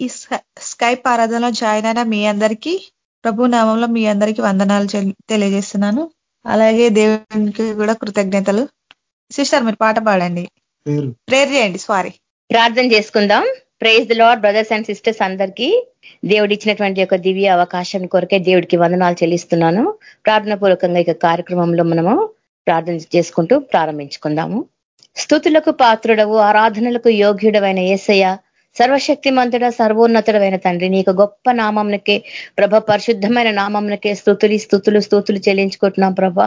ఈ స్కైప్ ఆరాధనలో జాయిన్ అయిన మీ అందరికీ ప్రభు నామంలో మీ అందరికీ వందనాలు తెలియజేస్తున్నాను. అలాగే దేవునికి కూడా కృతజ్ఞతలు. సిస్టర్ మీరు పాట పాడండి. ప్రేర్ చేయండి సారీ. ప్రార్థన చేసుకుందాం. Praise the Lord brothers and sisters అందరికీ. దేవుడు ఇచ్చినటువంటి యొక్క దివ్య అవకాశం కొరకే దేవుడికి వందనాలు చెల్లిస్తున్నాను. ప్రార్థన పూర్వకంగా ఇక కార్యక్రమంలో మనము ప్రార్థన చేసుకుంటూ ప్రారంభించుకుందాము. స్థుతులకు పాత్రుడవు ఆరాధనలకు యోగ్యుడమైన ఏసయ్య సర్వశక్తి మంతుడ సర్వోన్నతుడమైన తండ్రి నీకు గొప్ప నామంకే ప్రభ పరిశుద్ధమైన నామంకే స్థుతులు స్థుతులు స్థుతులు చెల్లించుకుంటున్నాం ప్రభ.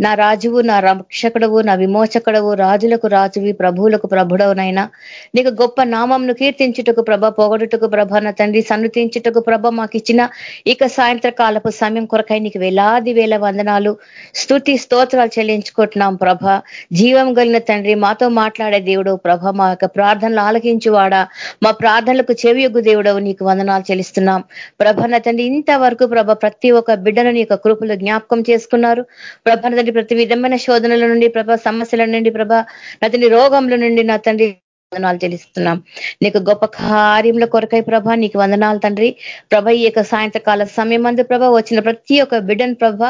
నా రాజువు నా రక్షకుడవు నా విమోచకుడవు రాజులకు రాజువి ప్రభువులకు ప్రభుడవునైనా. నీకు గొప్ప నామంను కీర్తించుటకు ప్రభ పొగడుటకు ప్రభ నా తండ్రి సన్నుతించుటకు ప్రభ మాకు ఇచ్చిన ఇక సాయంత్రకాలపు సమయం కొరకై నీకు వేలాది వేల వందనాలు. స్థుతి స్తోత్రాలు చెల్లించుకుంటున్నాం ప్రభ. జీవం గలిన తండ్రి మాతో మాట్లాడే దేవుడు ప్రభ. మా యొక్క ప్రార్థనలు ఆలకించువాడా. మా ప్రార్థనలకు చెవియొగ్గు దేవుడవు నీకు వందనాలు చెల్లిస్తున్నాం. ప్రభ నా తండ్రి ఇంతవరకు ప్రభ ప్రతి ఒక్క బిడ్డను నీ యొక్క కృపలు జ్ఞాపకం చేసుకున్నారు. ప్రభ తండ్రి ప్రతి విధమైన శోధనల నుండి ప్రభ సమస్యల నుండి ప్రభ అతని రోగంల నుండి నా తండ్రి వందనాలు చెల్లిస్తున్నాం. నీకు గొప్ప కార్యముల కొరకై ప్రభ నీకు వందనాలు తండ్రి. ప్రభ ఈ యొక్క సాయంత్రకాల సమయం అందు ప్రభ వచ్చిన ప్రతి ఒక్క బిడ్డను ప్రభ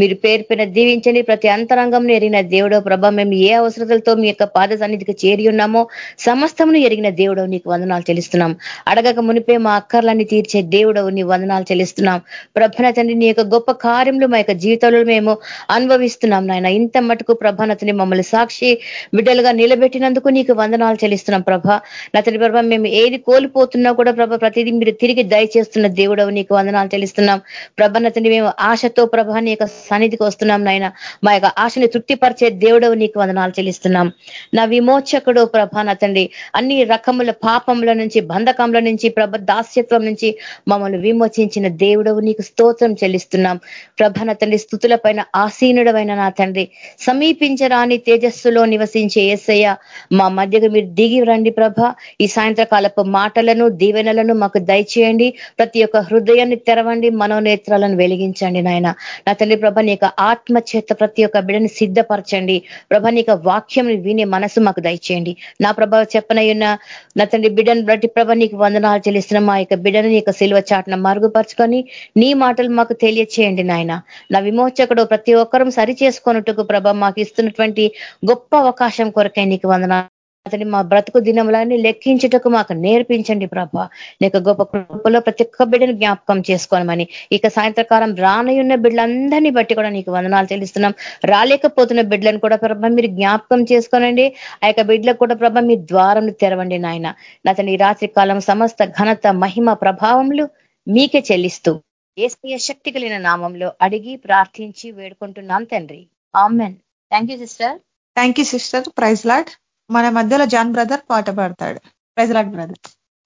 మీరు పేరు పైన దీవించండి. ప్రతి అంతరంగం ఎరిగిన దేవుడో ప్రభ మేము ఏ అవసరతలతో మీ యొక్క పాద సన్నిధికి చేరి ఉన్నామో సమస్తమును ఎరిగిన దేవుడో నీకు వందనాలు చెల్లిస్తున్నాం. అడగక మునిపే మా అక్కర్లన్నీ తీర్చే దేవుడవు నీ వందనాలు చెల్లిస్తున్నాం. ప్రభన తండ్రి నీ యొక్క గొప్ప కార్యములు మా యొక్క జీవితంలో మేము అనుభవిస్తున్నాం నాయన. ఇంత మటుకు ప్రభనతని మమ్మల్ని సాక్షి బిడ్డలుగా నిలబెట్టినందుకు నీకు వందనాలు చెల్లిస్తున్నాం. ప్రభ. నా నతని ప్రభ మేము ఏది కోల్పోతున్నా కూడా ప్రభ ప్రతిదీ మీరు తిరిగి దయచేస్తున్న దేవుడవు నీకు వందనాలు తెలుస్తున్నాం ప్రభ నా తండ్రి మేము ఆశతో ప్రభ నీ యొక్క సన్నిధికి వస్తున్నాం నాయన. మా యొక్క ఆశని తృప్తిపరిచే దేవుడవు నీకు వందనాలు చెల్లిస్తున్నాం. నా విమోచకుడు ప్రభ నా తండ్రి అన్ని రకముల పాపముల నుంచి బంధకముల నుంచి ప్రభ దాస్యత్వం నుంచి మమ్మల్ని విమోచించిన దేవుడవు నీకు స్తోత్రం చెల్లిస్తున్నాం. ప్రభ నా తండ్రి స్థుతుల పైన ఆసీనుడమైన నా తండ్రి. సమీపించరాని తేజస్సులో నివసించే ఏసయ్య మా మధ్యగా మీరు దిగి రండి ప్రభ. ఈ సాయంత్రకాలపు మాటలను దీవెనలను మాకు దయచేయండి. ప్రతి ఒక్క హృదయాన్ని తెరవండి మనోనేత్రాలను వెలిగించండి నాయన. నా తల్లి ప్రభ నీ ఆత్మ చేత ప్రతి ఒక్క బిడని సిద్ధపరచండి. ప్రభ నీ వాక్యం వినే మనసు మాకు దయచేయండి. నా ప్రభ చెప్పనయ్యున్న నా తండ్రి బిడ్డను బట్టి ప్రభ నీకు వందనాలు చెల్లిస్తున్న మా యొక్క బిడ్డను నీ సిల్వ చాటున మరుగుపరుచుకొని నీ మాటలు మాకు తెలియచేయండి నాయన. నా విమోచకుడు ప్రతి ఒక్కరూ సరి చేసుకున్నట్టుకు ప్రభ మాకు ఇస్తున్నటువంటి గొప్ప అవకాశం కొరకై నీకు వందన అతని మా బ్రతుకు దినములన్నీ లెక్కించుటకు మాకు నేర్పించండి ప్రభ. నీకు గొప్ప కృపలో ప్రతి ఒక్క బిడ్డను జ్ఞాపకం చేసుకోనమని ఇక సాయంత్రకాలం రానయున్న బిడ్డలందరినీ బట్టి కూడా నీకు వందనాలు చెల్లిస్తున్నాం. రాలేకపోతున్న బిడ్డలను కూడా ప్రభ మీరు జ్ఞాపకం చేసుకోనండి. ఆ యొక్క బిడ్డలకు కూడా ప్రభ మీ ద్వారం తెరవండి నాయన. అతని రాత్రి కాలం సమస్త ఘనత మహిమ ప్రభావములు మీకే చెల్లిస్తూ ఏసీయ శక్తి కలిగిన నామంలో అడిగి ప్రార్థించి వేడుకుంటున్నాం తండ్రి. Amen. Thank you sister thank you sister praise Lord మన మధ్యలో జాన్ బ్రదర్ పాట పాడతాడు. Praise Lord brother.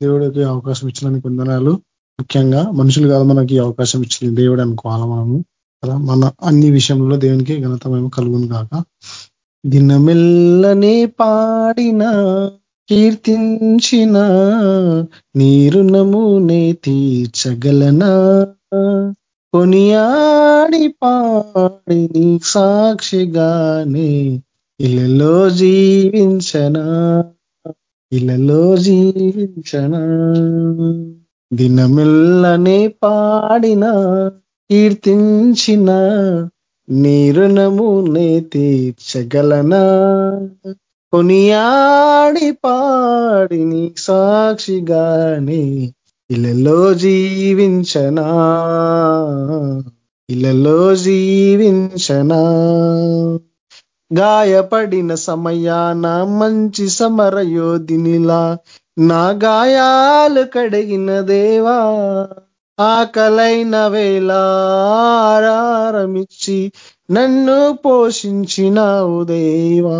దేవుడికి అవకాశం ఇచ్చినందుకు వందనాలు. ముఖ్యంగా మనుషులు కాదు మనకి అవకాశం ఇచ్చింది దేవుడు అనుకోవాలి మనము? కదా? మన అన్ని విషయంలో దేవునికి ఘనతమేమ కలుగును కాక దినమెల్లనే పాడిన కీర్తించిన నీరు నమూనే తీర్చగలనా? కొనియాడి పాడిని సాక్షిగానే ఇళ్ళలో జీవించనా? ఇళ్ళలో జీవించనా? దినమెల్లనే పాడిన కీర్తించిన నీరుణమునే తీర్చగలనా? కొనియాడి పాడిని సాక్షిగానే ఇళ్ళలో జీవించనా? ఇళ్ళలో జీవించనా? గాయపడిన సమయాన మంచి సమరయోధినిలా నా గాయాలు కడిగిన దేవా ఆకలైన వేళ ఆరారమిచ్చి నన్ను పోషించినావు దేవా.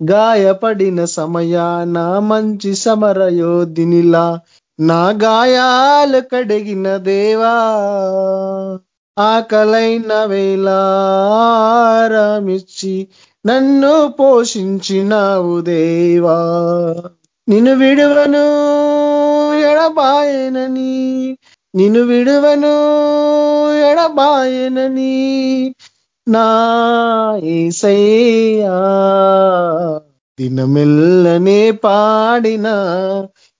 గాయపడిన సమయాన మంచి సమరయోధినిలా నా గాయాలు కడిగిన దేవా. ఆకలైన వేలారమిచ్చి నన్ను పోషించినావు దేవా. నిన్ను విడువను ఎడబాయనని. నిన్ను విడువను ఎడబాయనని. నా ఏసయ్యా దినమెల్లనే పాడిన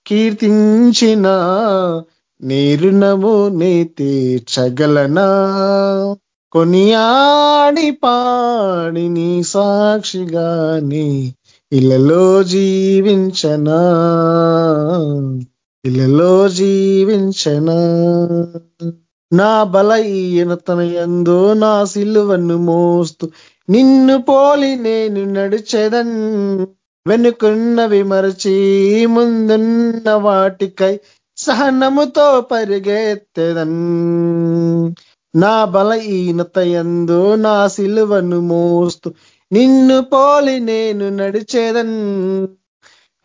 కీర్తించిన నీరుణము నీ తీర్చగలనా కొనియాడి పాడి నీ సాక్షిగాని ఇళ్ళలో జీవించనా? ఇళ్ళలో జీవించనా? నా బలహీనతన ఎందో నా సిలువను మోస్తూ నిన్ను పోలి నేను నడిచేదన్ వెనుకున్నవి మరచి ముందున్న వాటికై సహనముతో పరిగెత్తెదన్. నా బలహీనత ఎందు నా సిలువను మోస్తూ నిన్ను పోలి నేను నడిచేదన్.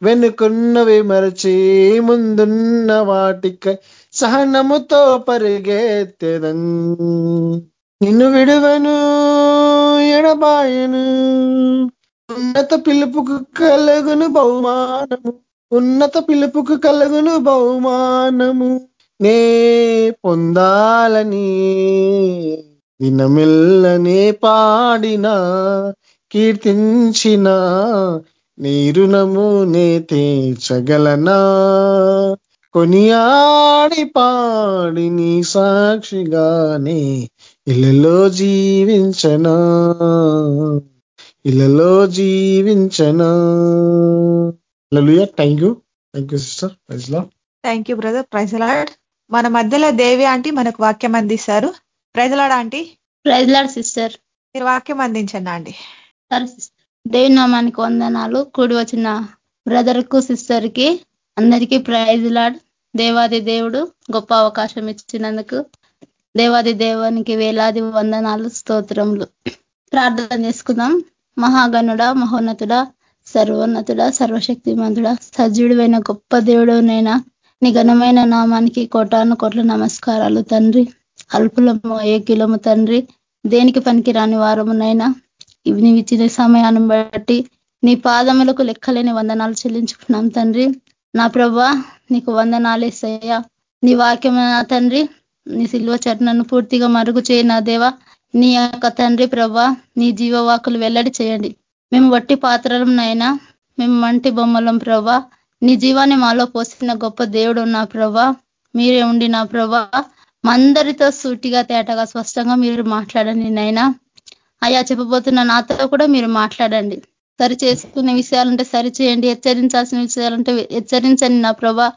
వెనుకున్నవి మరచి ముందున్న వాటికై సహనముతో పరిగెత్తెదన్. నిన్ను విడువను ఎడబాయను. ఉన్నత పిలుపుకు కలుగును బహుమానము. ఉన్నత పిలుపుకు కలుగును బహుమానము నే పొందాలని. దినమిల్లనే పాడిన కీర్తించిన నీరుణము నే తీర్చగలనా. కొనియాడి పాడి నీ సాక్షిగానే ఇళ్ళలో జీవించనా. ఇళ్ళలో జీవించనా. Thank you thank you sister thank you brother praise Lord మన మధ్యలో దేవి ఆంటీ మనకు వాక్యం అందిస్తారు. ప్రైజలాడ్ ఆంటీ. ప్రైజ్లాడ్ సిస్టర్ మీరు వాక్యం అందించండి ఆంటీ. సరే సిస్టర్ దేవి నామానికి వందనాలు. కూడి వచ్చిన బ్రదర్కు సిస్టర్కి అందరికీ ప్రైజ్ లాడ్ దేవాది దేవుడు గొప్ప అవకాశం ఇచ్చినందుకు దేవాది దేవునికి వేలాది వందనాలు స్తోత్రములు. ప్రార్థన చేసుకుందాం. మహాగణుడ మహోన్నతుడ సర్వోన్నతుడ సర్వశక్తిమంతుడ సజ్జుడివైన గొప్ప దేవుడునైనా నీ ఘనమైన నామానికి కోటాను కోట్ల నమస్కారాలు తండ్రి. అల్పులము ఏకిలము తండ్రి. దేనికి పనికి రాని వారమునైనా ఇవి నీవు ఇచ్చిన సమయాన్ని బట్టి నీ పాదములకు లెక్కలేని వందనాలు చెల్లించుకున్నాం తండ్రి. నా ప్రభా నీకు వందనాలేసయ్యా నీ వాక్యం తండ్రి నీ సిల్వ చరణను పూర్తిగా మరుగు చేయి నా దేవా. నీ యొక్క తండ్రి ప్రభా నీ జీవవాకులు వెల్లడి చేయండి. మేము వట్టి పాత్రలం నైనా మేము మంటి బొమ్మలం ప్రభా నీ జీవాన్ని మాలో పోసిన గొప్ప దేవుడు నా ప్రభా మీరే ఉండి నా ప్రభా మందరితో సూటిగా తేటగా స్పష్టంగా మీరు మాట్లాడండి నైనా. అయ్యా చెప్పబోతున్న నాతో కూడా మీరు మాట్లాడండి. సరి చేసుకునే విషయాలంటే సరి చేయండి. హెచ్చరించాల్సిన విషయాలంటే హెచ్చరించండి నా ప్రభా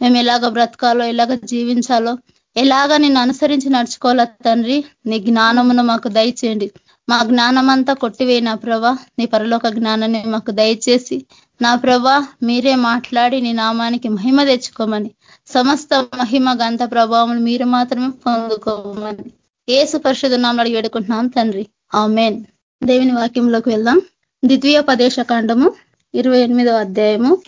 మేము ఎలాగ బ్రతకాలో ఎలాగ జీవించాలో ఎలాగ నిన్ను అనుసరించి నడుచుకోవాల తండ్రి నీ జ్ఞానమును మాకు దయచేయండి. మా జ్ఞానం అంతా నా ప్రభా. నీ పరలోక జ్ఞానాన్ని మాకు దయచేసి. నా ప్రభా మీరే మాట్లాడి నీ నామానికి మహిమ తెచ్చుకోమని. సమస్త మహిమ గంత ప్రభావం మీరు మాత్రమే పొందుకోమని. ఏసు పరిషత్ నామలు అడిగి వేడుకుంటున్నాం తండ్రి. ఆ మేన్ దేవుని వాక్యంలోకి వెళ్దాం. ద్వితీయ పదేశ కాండము ఇరవై అధ్యాయము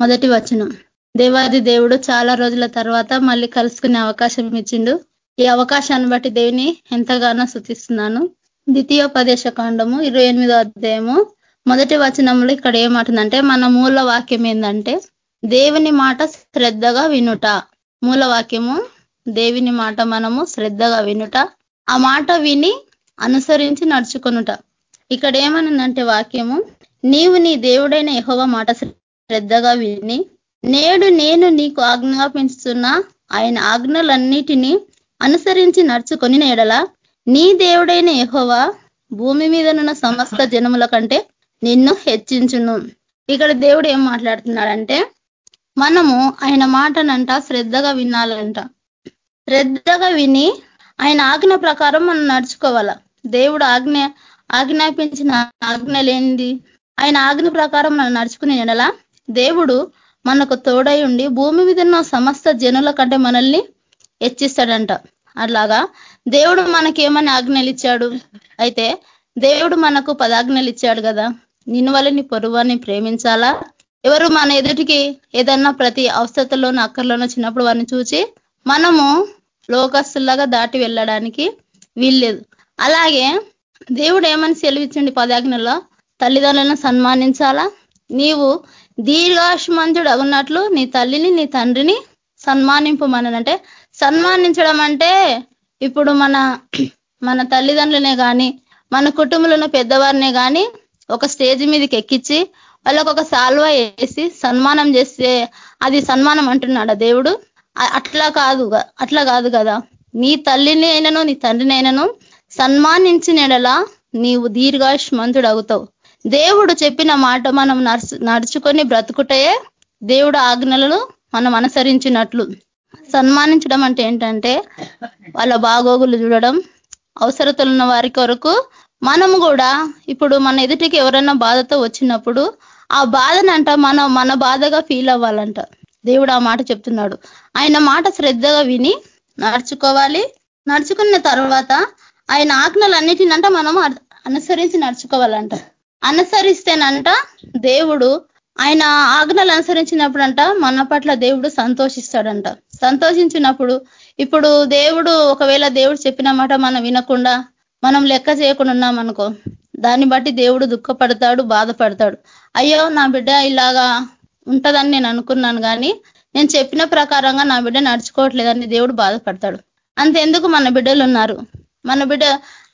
మొదటి వచనం. దేవాది దేవుడు చాలా రోజుల తర్వాత మళ్ళీ కలుసుకునే అవకాశం ఇచ్చిండు. ఈ అవకాశాన్ని బట్టి దేవుని ఎంతగానో శుతిస్తున్నాను ద్వితీయోపదేశ కాండము ఇరవై అధ్యాయము. మొదటి వచనంలో ఇక్కడ ఏమంటుందంటే మన మూల వాక్యం ఏంటంటే దేవుని మాట శ్రద్ధగా వినుట. మూల వాక్యము దేవుని మాట మనము శ్రద్ధగా వినుట. ఆ మాట విని అనుసరించి నడుచుకొనుట. ఇక్కడ ఏమనుందంటే వాక్యము నీవు నీ దేవుడైన యహోవ మాట శ్రద్ధగా విని నేడు నేను నీకు ఆజ్ఞాపించుతున్న ఆయన ఆజ్ఞలన్నిటినీ అనుసరించి నడుచుకొని నేడల నీ దేవుడైన ఎహోవా భూమి మీదనున్న సమస్త జనముల కంటే నిన్ను హెచ్చించును. ఇక్కడ దేవుడు ఏం మాట్లాడుతున్నాడంటే మనము ఆయన మాటనంట శ్రద్ధగా వినాలంట. శ్రద్ధగా విని ఆయన ఆజ్ఞ ప్రకారం మనం నడుచుకోవాల. దేవుడు ఆజ్ఞ ఆజ్ఞాపించిన ఆజ్ఞలేంది ఆయన ఆజ్ఞ ప్రకారం మనం నడుచుకునే ఎడల దేవుడు మనకు తోడై ఉండి భూమి మీద ఉన్న సమస్త జనుల కంటే మనల్ని హెచ్చిస్తాడంట. అట్లాగా దేవుడు మనకేమని ఆజ్ఞలు ఇచ్చాడు అయితే దేవుడు మనకు పదాజ్ఞలు ఇచ్చాడు కదా. నిన్ను వల్ల పొరువాన్ని ప్రేమించాలా? ఎవరు మన ఎదుటికి ఏదన్నా ప్రతి అవసరతలోనూ అక్కర్లోనూ చిన్నప్పుడు వారిని చూచి మనము లోకస్తులాగా దాటి వెళ్ళడానికి వీల్లేదు. అలాగే దేవుడు ఏమని సెలవిచ్చండి పదాజ్ఞలో? తల్లిదండ్రులను సన్మానించాలా? నీవు దీర్ఘాశమంతుడు అగున్నట్లు నీ తల్లిని నీ తండ్రిని సన్మానింపమనంటే సన్మానించడం అంటే ఇప్పుడు మన మన తల్లిదండ్రులనే కానీ మన కుటుంబంలో ఉన్న పెద్దవారినే కానీ ఒక స్టేజ్ మీదకి ఎక్కించి వాళ్ళకు ఒక సాల్వ వేసి సన్మానం చేస్తే అది సన్మానం అంటున్నాడా దేవుడు? అట్లా కాదు అట్లా కాదు కదా. నీ తల్లిని అయినను నీ తండ్రిని అయినను సన్మానించినలా నీవు దీర్ఘాయుష్మంతుడు అవుతావు దేవుడు చెప్పిన మాట మనం నడుచుకొని బ్రతుకుటయే దేవుడు ఆజ్ఞలను మనం అనుసరించినట్లు. సన్మానించడం అంటే ఏంటంటే వాళ్ళ బాగోగులు చూడడం అవసరతలు ఉన్న వారి కొరకు మనం కూడా ఇప్పుడు మన ఎదుటికి ఎవరైనా బాధతో వచ్చినప్పుడు ఆ బాధనంట మనం మన బాధగా ఫీల్ అవ్వాలంట. దేవుడు ఆ మాట చెప్తున్నాడు. ఆయన మాట శ్రద్ధగా విని నడుచుకోవాలి. నడుచుకున్న తర్వాత ఆయన ఆజ్ఞలన్నిటినంట మనం అనుసరించి నడుచుకోవాలంట. అనుసరిస్తేనంట దేవుడు ఆయన ఆజ్ఞలు అనుసరించినప్పుడంట మన పట్ల దేవుడు సంతోషిస్తాడంట. సంతోషించినప్పుడు ఇప్పుడు దేవుడు ఒకవేళ దేవుడు చెప్పిన మాట మనం వినకుండా మనం లెక్క చేయకుండా ఉన్నామనుకో దాన్ని బట్టి దేవుడు దుఃఖపడతాడు బాధపడతాడు. అయ్యో నా బిడ్డ ఇలాగా ఉంటదని నేను అనుకున్నాను కానీ నేను చెప్పిన ప్రకారంగా నా బిడ్డ నడుచుకోవట్లేదని దేవుడు బాధపడతాడు. అంతెందుకు మన బిడ్డలు ఉన్నారు మన బిడ్డ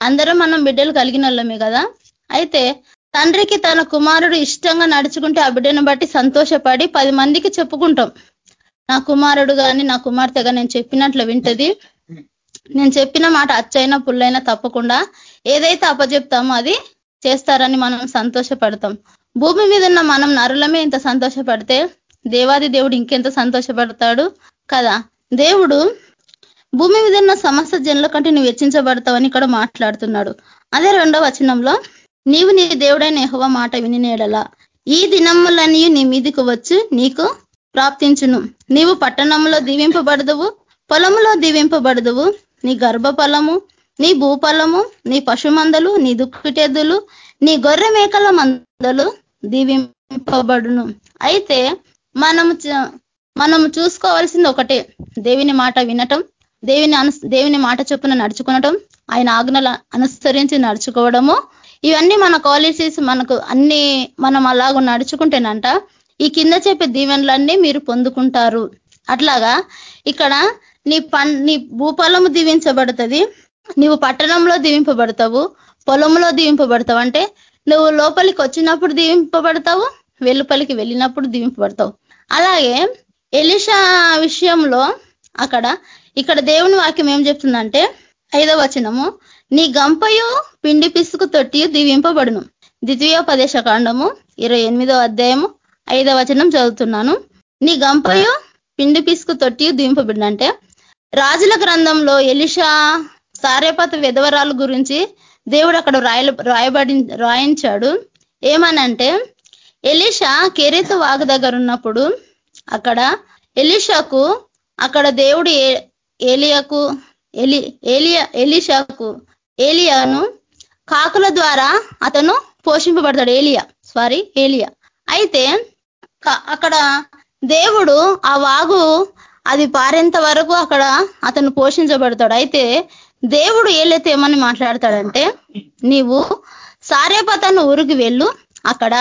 అందరం మనం బిడ్డలు కలిగిన వాళ్ళమే కదా? అయితే తండ్రికి తన కుమారుడు ఇష్టంగా నడుచుకుంటే ఆ బిడ్డను బట్టి సంతోషపడి పది మందికి చెప్పుకుంటాం. నా కుమారుడు కానీ నా కుమార్తెగా నేను చెప్పినట్లు వింటది. నేను చెప్పిన మాట అచ్చైనా పుల్లైనా తప్పకుండా ఏదైతే అప్పచెప్తామో అది చేస్తారని మనం సంతోషపడతాం. భూమి మీద ఉన్న మనం నరులమే ఇంత సంతోషపడితే దేవాది దేవుడు ఇంకెంత సంతోషపడతాడు కదా? దేవుడు భూమి మీద ఉన్న సమస్త జనుల కంటే నువ్వు వెచ్చించబడతావని ఇక్కడ మాట్లాడుతున్నాడు. అదే రెండో వచనంలో నీవు నీ దేవుడైన ఎహవ మాట వినినేడలా ఈ దినములన్నీ నీ మీదికి వచ్చి నీకు ప్రాప్తించును. నీవు పట్టణంలో దీవింపబడదువు పొలములో దీవింపబడదువు. నీ గర్భఫలము నీ భూఫలము నీ పశుమందలు నీ దుక్కుటెద్దులు నీ గొర్రె మేకల మందలు దీవింపబడును. అయితే మనము మనము చూసుకోవాల్సింది ఒకటే. దేవుని మాట వినటం దేవుని దేవుని మాట చొప్పున నడుచుకునటం ఆయన ఆజ్ఞలు అనుసరించి నడుచుకోవడము. ఇవన్నీ మన క్వాలిటీస్ మనకు అన్ని మనం అలాగ నడుచుకుంటేనంట ఈ కింద చెప్పే దీవెనలన్నీ మీరు పొందుకుంటారు. అట్లాగా ఇక్కడ నీ పం నీ భూపాలము దీవించబడుతుంది నీవు పట్టణంలో దీవింపబడతావు పొలంలో దీవింపబడతావు. అంటే నువ్వు లోపలికి వచ్చినప్పుడు దీవింపబడతావు వెలుపలికి వెళ్ళినప్పుడు దీవింపబడతావు. అలాగే ఎలిషా విషయంలో అక్కడ ఇక్కడ దేవుని వాక్యం ఏం చెప్తుందంటే ఐదవ వచనము నీ గంపయు పిండి పిసుకు తొట్టి దీవింపబడును. ద్వితీయోపదేశ కాండము ఇరవై ఎనిమిదో అధ్యాయము ఐదవ వచనం చదువుతున్నాను. నీ గంపయు పిండి పిసుకు తొట్టి దీవింపబడిన అంటే రాజుల గ్రంథంలో ఎలిషా సారేపత విధవరాలు గురించి దేవుడు అక్కడ రాయలు రాయబడి రాయించాడు. ఏమనంటే ఎలిషా కెరీతు వాగు దగ్గర ఉన్నప్పుడు అక్కడ ఎలిషాకు అక్కడ దేవుడు ఏలియాకు ఎలి ఏలియా ఎలిషాకు ఏలియాను కాకుల ద్వారా అతను పోషింపబడతాడు. ఏలియా సారీ ఏలియా. అయితే అక్కడ దేవుడు ఆ వాగు అది పారేంత వరకు అక్కడ అతను పోషించబడతాడు. అయితే దేవుడు ఏలైతే ఏమని మాట్లాడతాడంటే నీవు సారేపతను ఊరికి వెళ్ళు. అక్కడ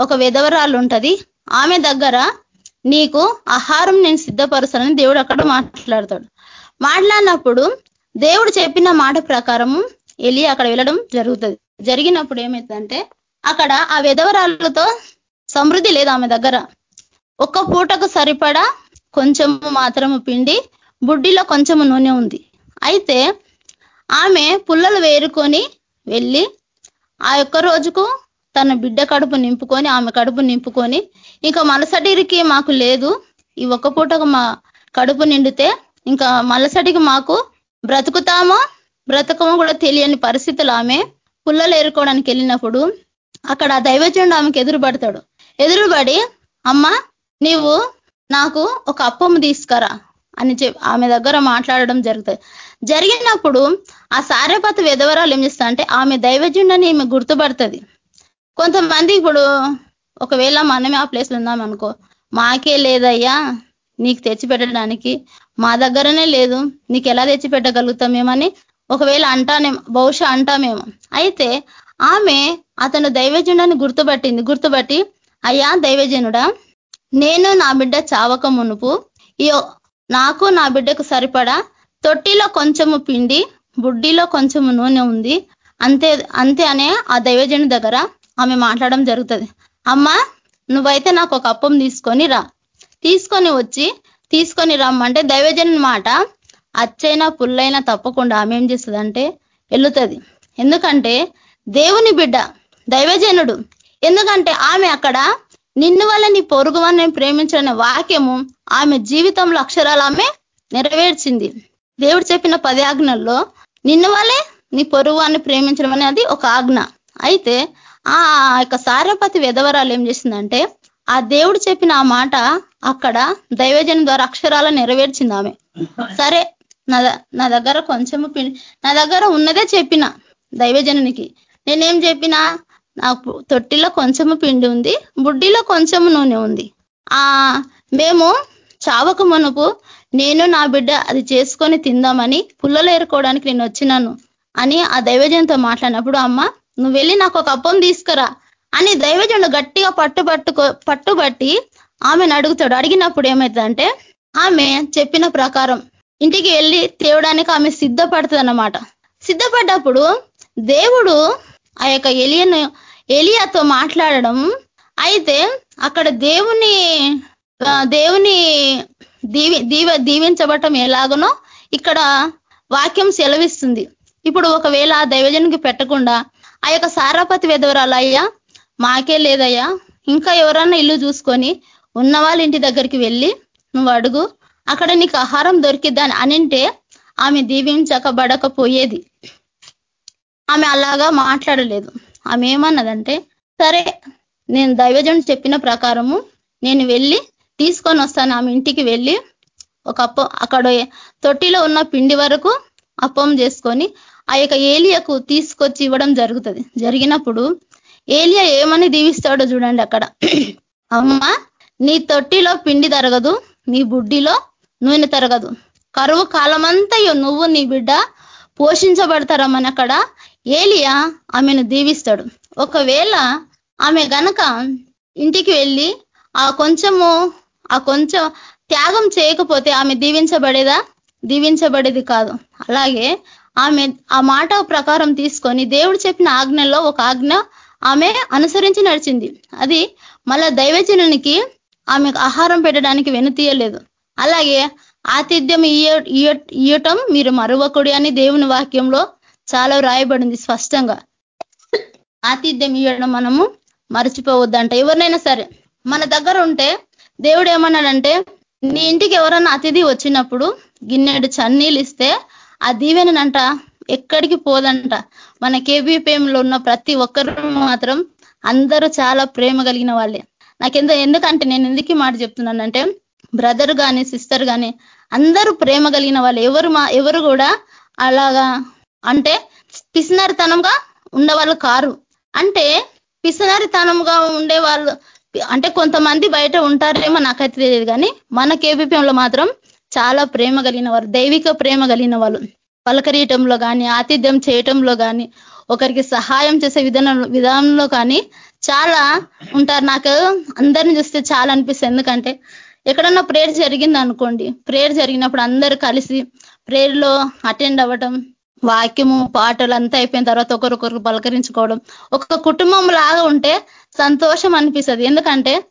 ఒక విధవరాలు ఉంటది ఆమె దగ్గర నీకు ఆహారం నేను సిద్ధపరుస్తానని దేవుడు అక్కడ మాట్లాడతాడు. మాట్లాడినప్పుడు దేవుడు చెప్పిన మాట ప్రకారము వెళ్ళి అక్కడ వెళ్ళడం జరుగుతుంది. జరిగినప్పుడు ఏమైందంటే అక్కడ ఆ విధవరాలతో సమృద్ధి లేదు ఆమె దగ్గర. ఒక్క పూటకు సరిపడా కొంచెము మాత్రము పిండి బుడ్డిలో కొంచెము నూనె ఉంది. అయితే ఆమె పుల్లలు వేరుకొని వెళ్ళి ఆ యొక్క రోజుకు తన బిడ్డ కడుపు నింపుకొని ఆమె కడుపు నింపుకొని ఇంకా మలసటికి మాకు లేదు. ఈ ఒక్క పూటకు మా కడుపు నిండితే ఇంకా మలసటికి మాకు బ్రతుకుతామో బ్రతకమో కూడా తెలియని పరిస్థితులు ఆమె పుల్లలు ఏరుకోవడానికి వెళ్ళినప్పుడు అక్కడ దైవజనుడు ఆమెకు ఎదురుపడతాడు. ఎదురుబడి అమ్మ నీవు నాకు ఒక అప్పము తీసుకురా అని చెప్పి ఆమె దగ్గర మాట్లాడడం జరుగుతుంది. జరిగినప్పుడు ఆ సార్యపత విధవరాలు ఏం చేస్తా అంటే ఆమె దైవజుండని ఈమె గుర్తుపడుతుంది. కొంతమంది ఇప్పుడు ఒకవేళ మనమే ఆ ప్లేస్లో ఉన్నాం అనుకో మాకే లేదయ్యా నీకు తెచ్చి పెట్టడానికి మా దగ్గరనే లేదు నీకు ఎలా తెచ్చి ఒకవేళ అంటానేమో బహుశా అంటామేమో. అయితే ఆమె అతను దైవజనుడని గుర్తుపట్టింది గుర్తుపట్టి అయ్యా దైవజనుడా నేను నా బిడ్డ చావక మునుపు నాకు నా బిడ్డకు సరిపడా తొట్టిలో కొంచెము పిండి బుడ్డిలో కొంచెము నూనె ఉంది. అంతే అంతే అనే ఆ దైవజను దగ్గర ఆమె మాట్లాడడం జరుగుతుంది. అమ్మా నువ్వైతే నాకు ఒక అప్పం తీసుకొని రా. తీసుకొని వచ్చి తీసుకొని రమ్మంటే దైవజన్ మాట అచ్చైనా పుల్లైనా తప్పకుండా ఆమె ఏం చేస్తుందంటే వెళుతుంది ఎందుకంటే దేవుని బిడ్డ దైవజనుడు ఎందుకంటే ఆమె అక్కడ నిన్ను వల్ల నీ పొరుగు ప్రేమించిన వాక్యము ఆమె జీవితంలో అక్షరాలు ఆమె నెరవేర్చింది. దేవుడు చెప్పిన పది ఆజ్ఞల్లో నిన్ను వల్లే నీ పొరుగు అని ప్రేమించడం అనేది ఒక ఆజ్ఞ. అయితే ఆ యొక్క సారపతి విధవరాలు ఏం చేసిందంటే ఆ దేవుడు చెప్పిన ఆ మాట అక్కడ దైవజనం ద్వారా అక్షరాలు నెరవేర్చింది ఆమె. సరే నా నా దగ్గర కొంచెము పిండి నా దగ్గర ఉన్నదే చెప్పిన దైవజనునికి. నేనేం చెప్పినా? నాకు తొట్టిలో కొంచెము పిండి ఉంది బుడ్డిలో కొంచెము నూనె ఉంది. ఆ మేము చావక మునుపు నేను నా బిడ్డ అది చేసుకొని తిందామని పుల్లలు ఏరుకోవడానికి నేను వచ్చినాను అని ఆ దైవజనంతో మాట్లాడినప్పుడు అమ్మ నువ్వు వెళ్ళి నాకు ఒక అప్పం తీసుకురా అని దైవజనుడు గట్టిగా పట్టుబట్టుకో పట్టుబట్టి ఆమెను అడుగుతాడు. అడిగినప్పుడు ఏమవుతుందంటే ఆమె చెప్పిన ప్రకారం ఇంటికి వెళ్ళి తేవడానికి ఆమె సిద్ధపడుతుంది అన్నమాట సిద్ధపడ్డప్పుడు దేవుడు ఆ యొక్క ఎలియను ఎలియాతో మాట్లాడడం. అయితే అక్కడ దేవుని దేవుని దీవి దీవ దీవించబడటం ఎలాగనో ఇక్కడ వాక్యం సెలవిస్తుంది. ఇప్పుడు ఒకవేళ ఆ దైవజనికి పెట్టకుండా ఆ యొక్క సారాపతి వెదవరాలయ్యా మాకే లేదయ్యా ఇంకా ఎవరన్నా ఇల్లు చూసుకొని ఉన్న వాళ్ళ ఇంటి దగ్గరికి వెళ్ళి నువ్వు అడుగు అక్కడ నీకు ఆహారం దొరికిద్దని అనింటే ఆమె దీవించకబడకపోయేది ఆమె అలాగా మాట్లాడలేదు. ఆమె ఏమన్నదంటే సరే నేను దైవజన్ చెప్పిన ప్రకారము నేను వెళ్ళి తీసుకొని వస్తాను ఆమె ఇంటికి వెళ్ళి. ఒక అప్ప అక్కడ తొట్టిలో ఉన్న పిండి వరకు అప్పం చేసుకొని ఆ యొక్క ఏలియకు తీసుకొచ్చి ఇవ్వడం జరుగుతుంది. జరిగినప్పుడు ఏలియా ఏమని దీవిస్తాడో చూడండి అక్కడ. అమ్మ నీ తొట్టిలో పిండి తరగదు నీ బుడ్డిలో నూనె తరగదు. కరువు కాలమంతయు నువ్వు నీ బిడ్డ పోషించబడతారమ్మని అక్కడ ఏలియా ఆమెను దీవిస్తాడు. ఒకవేళ ఆమె గనక ఇంటికి వెళ్ళి ఆ కొంచెము ఆ కొంచెం త్యాగం చేయకపోతే ఆమె దీవించబడేదా? దీవించబడేది కాదు. అలాగే ఆమె ఆ మాట ప్రకారం తీసుకొని దేవుడు చెప్పిన ఆజ్ఞలో ఒక ఆజ్ఞ ఆమె అనుసరించి నడిచింది. అది మళ్ళా దైవజనునికి ఆమెకు ఆహారం పెట్టడానికి వెనుతీయలేదు. అలాగే ఆతిథ్యం ఇయ్యటం మీరు మరువకుడి అని దేవుని వాక్యంలో చాలా రాయబడింది స్పష్టంగా. ఆతిథ్యం ఇవ్వడం మనము మర్చిపోవద్దంట. ఎవరినైనా సరే మన దగ్గర ఉంటే దేవుడు ఏమన్నాడంటే నీ ఇంటికి ఎవరన్నా అతిథి వచ్చినప్పుడు గిన్నెడు చన్నీళ్ళు ఇస్తే ఆ దీవెనంట ఎక్కడికి పోదంట. మన కేబీపీఎంలో ఉన్న ప్రతి ఒక్కరు మాత్రం అందరూ చాలా ప్రేమ కలిగిన వాళ్ళే. నాకెంత ఎందుకంటే నేను ఎందుకు మాట చెప్తున్నానంటే బ్రదర్ కానీ సిస్టర్ కానీ అందరూ ప్రేమ కలిగిన వాళ్ళు. ఎవరు మా ఎవరు కూడా అలాగా అంటే పిసినరితనంగా ఉండేవాళ్ళు కారు. అంటే పిసినరితనంగా ఉండే వాళ్ళు అంటే కొంతమంది బయట ఉంటారేమో నాకైతే తెలియదు కానీ మన కేబీపీఎంలో మాత్రం చాలా ప్రేమ కలిగిన వారు దైవిక ప్రేమ కలిగిన వాళ్ళు. పలకరీయటంలో కానీ ఆతిథ్యం చేయటంలో కానీ ఒకరికి సహాయం చేసే విధానం విధానంలో కానీ చాలా ఉంటారు. నాకు అందరిని చూస్తే చాలా అనిపిస్తుంది. ఎందుకంటే ఎక్కడన్నా ప్రేయర్ జరిగింది అనుకోండి ప్రేయర్ జరిగినప్పుడు అందరూ కలిసి ప్రేయర్లో అటెండ్ అవ్వటం వాక్యము పాటలు అంతా అయిపోయిన తర్వాత ఒకరికొకరు పలకరించుకోవడం. ఒక కుటుంబం లాగా ఉంటే సంతోషం అనిపిస్తుంది. ఎందుకంటే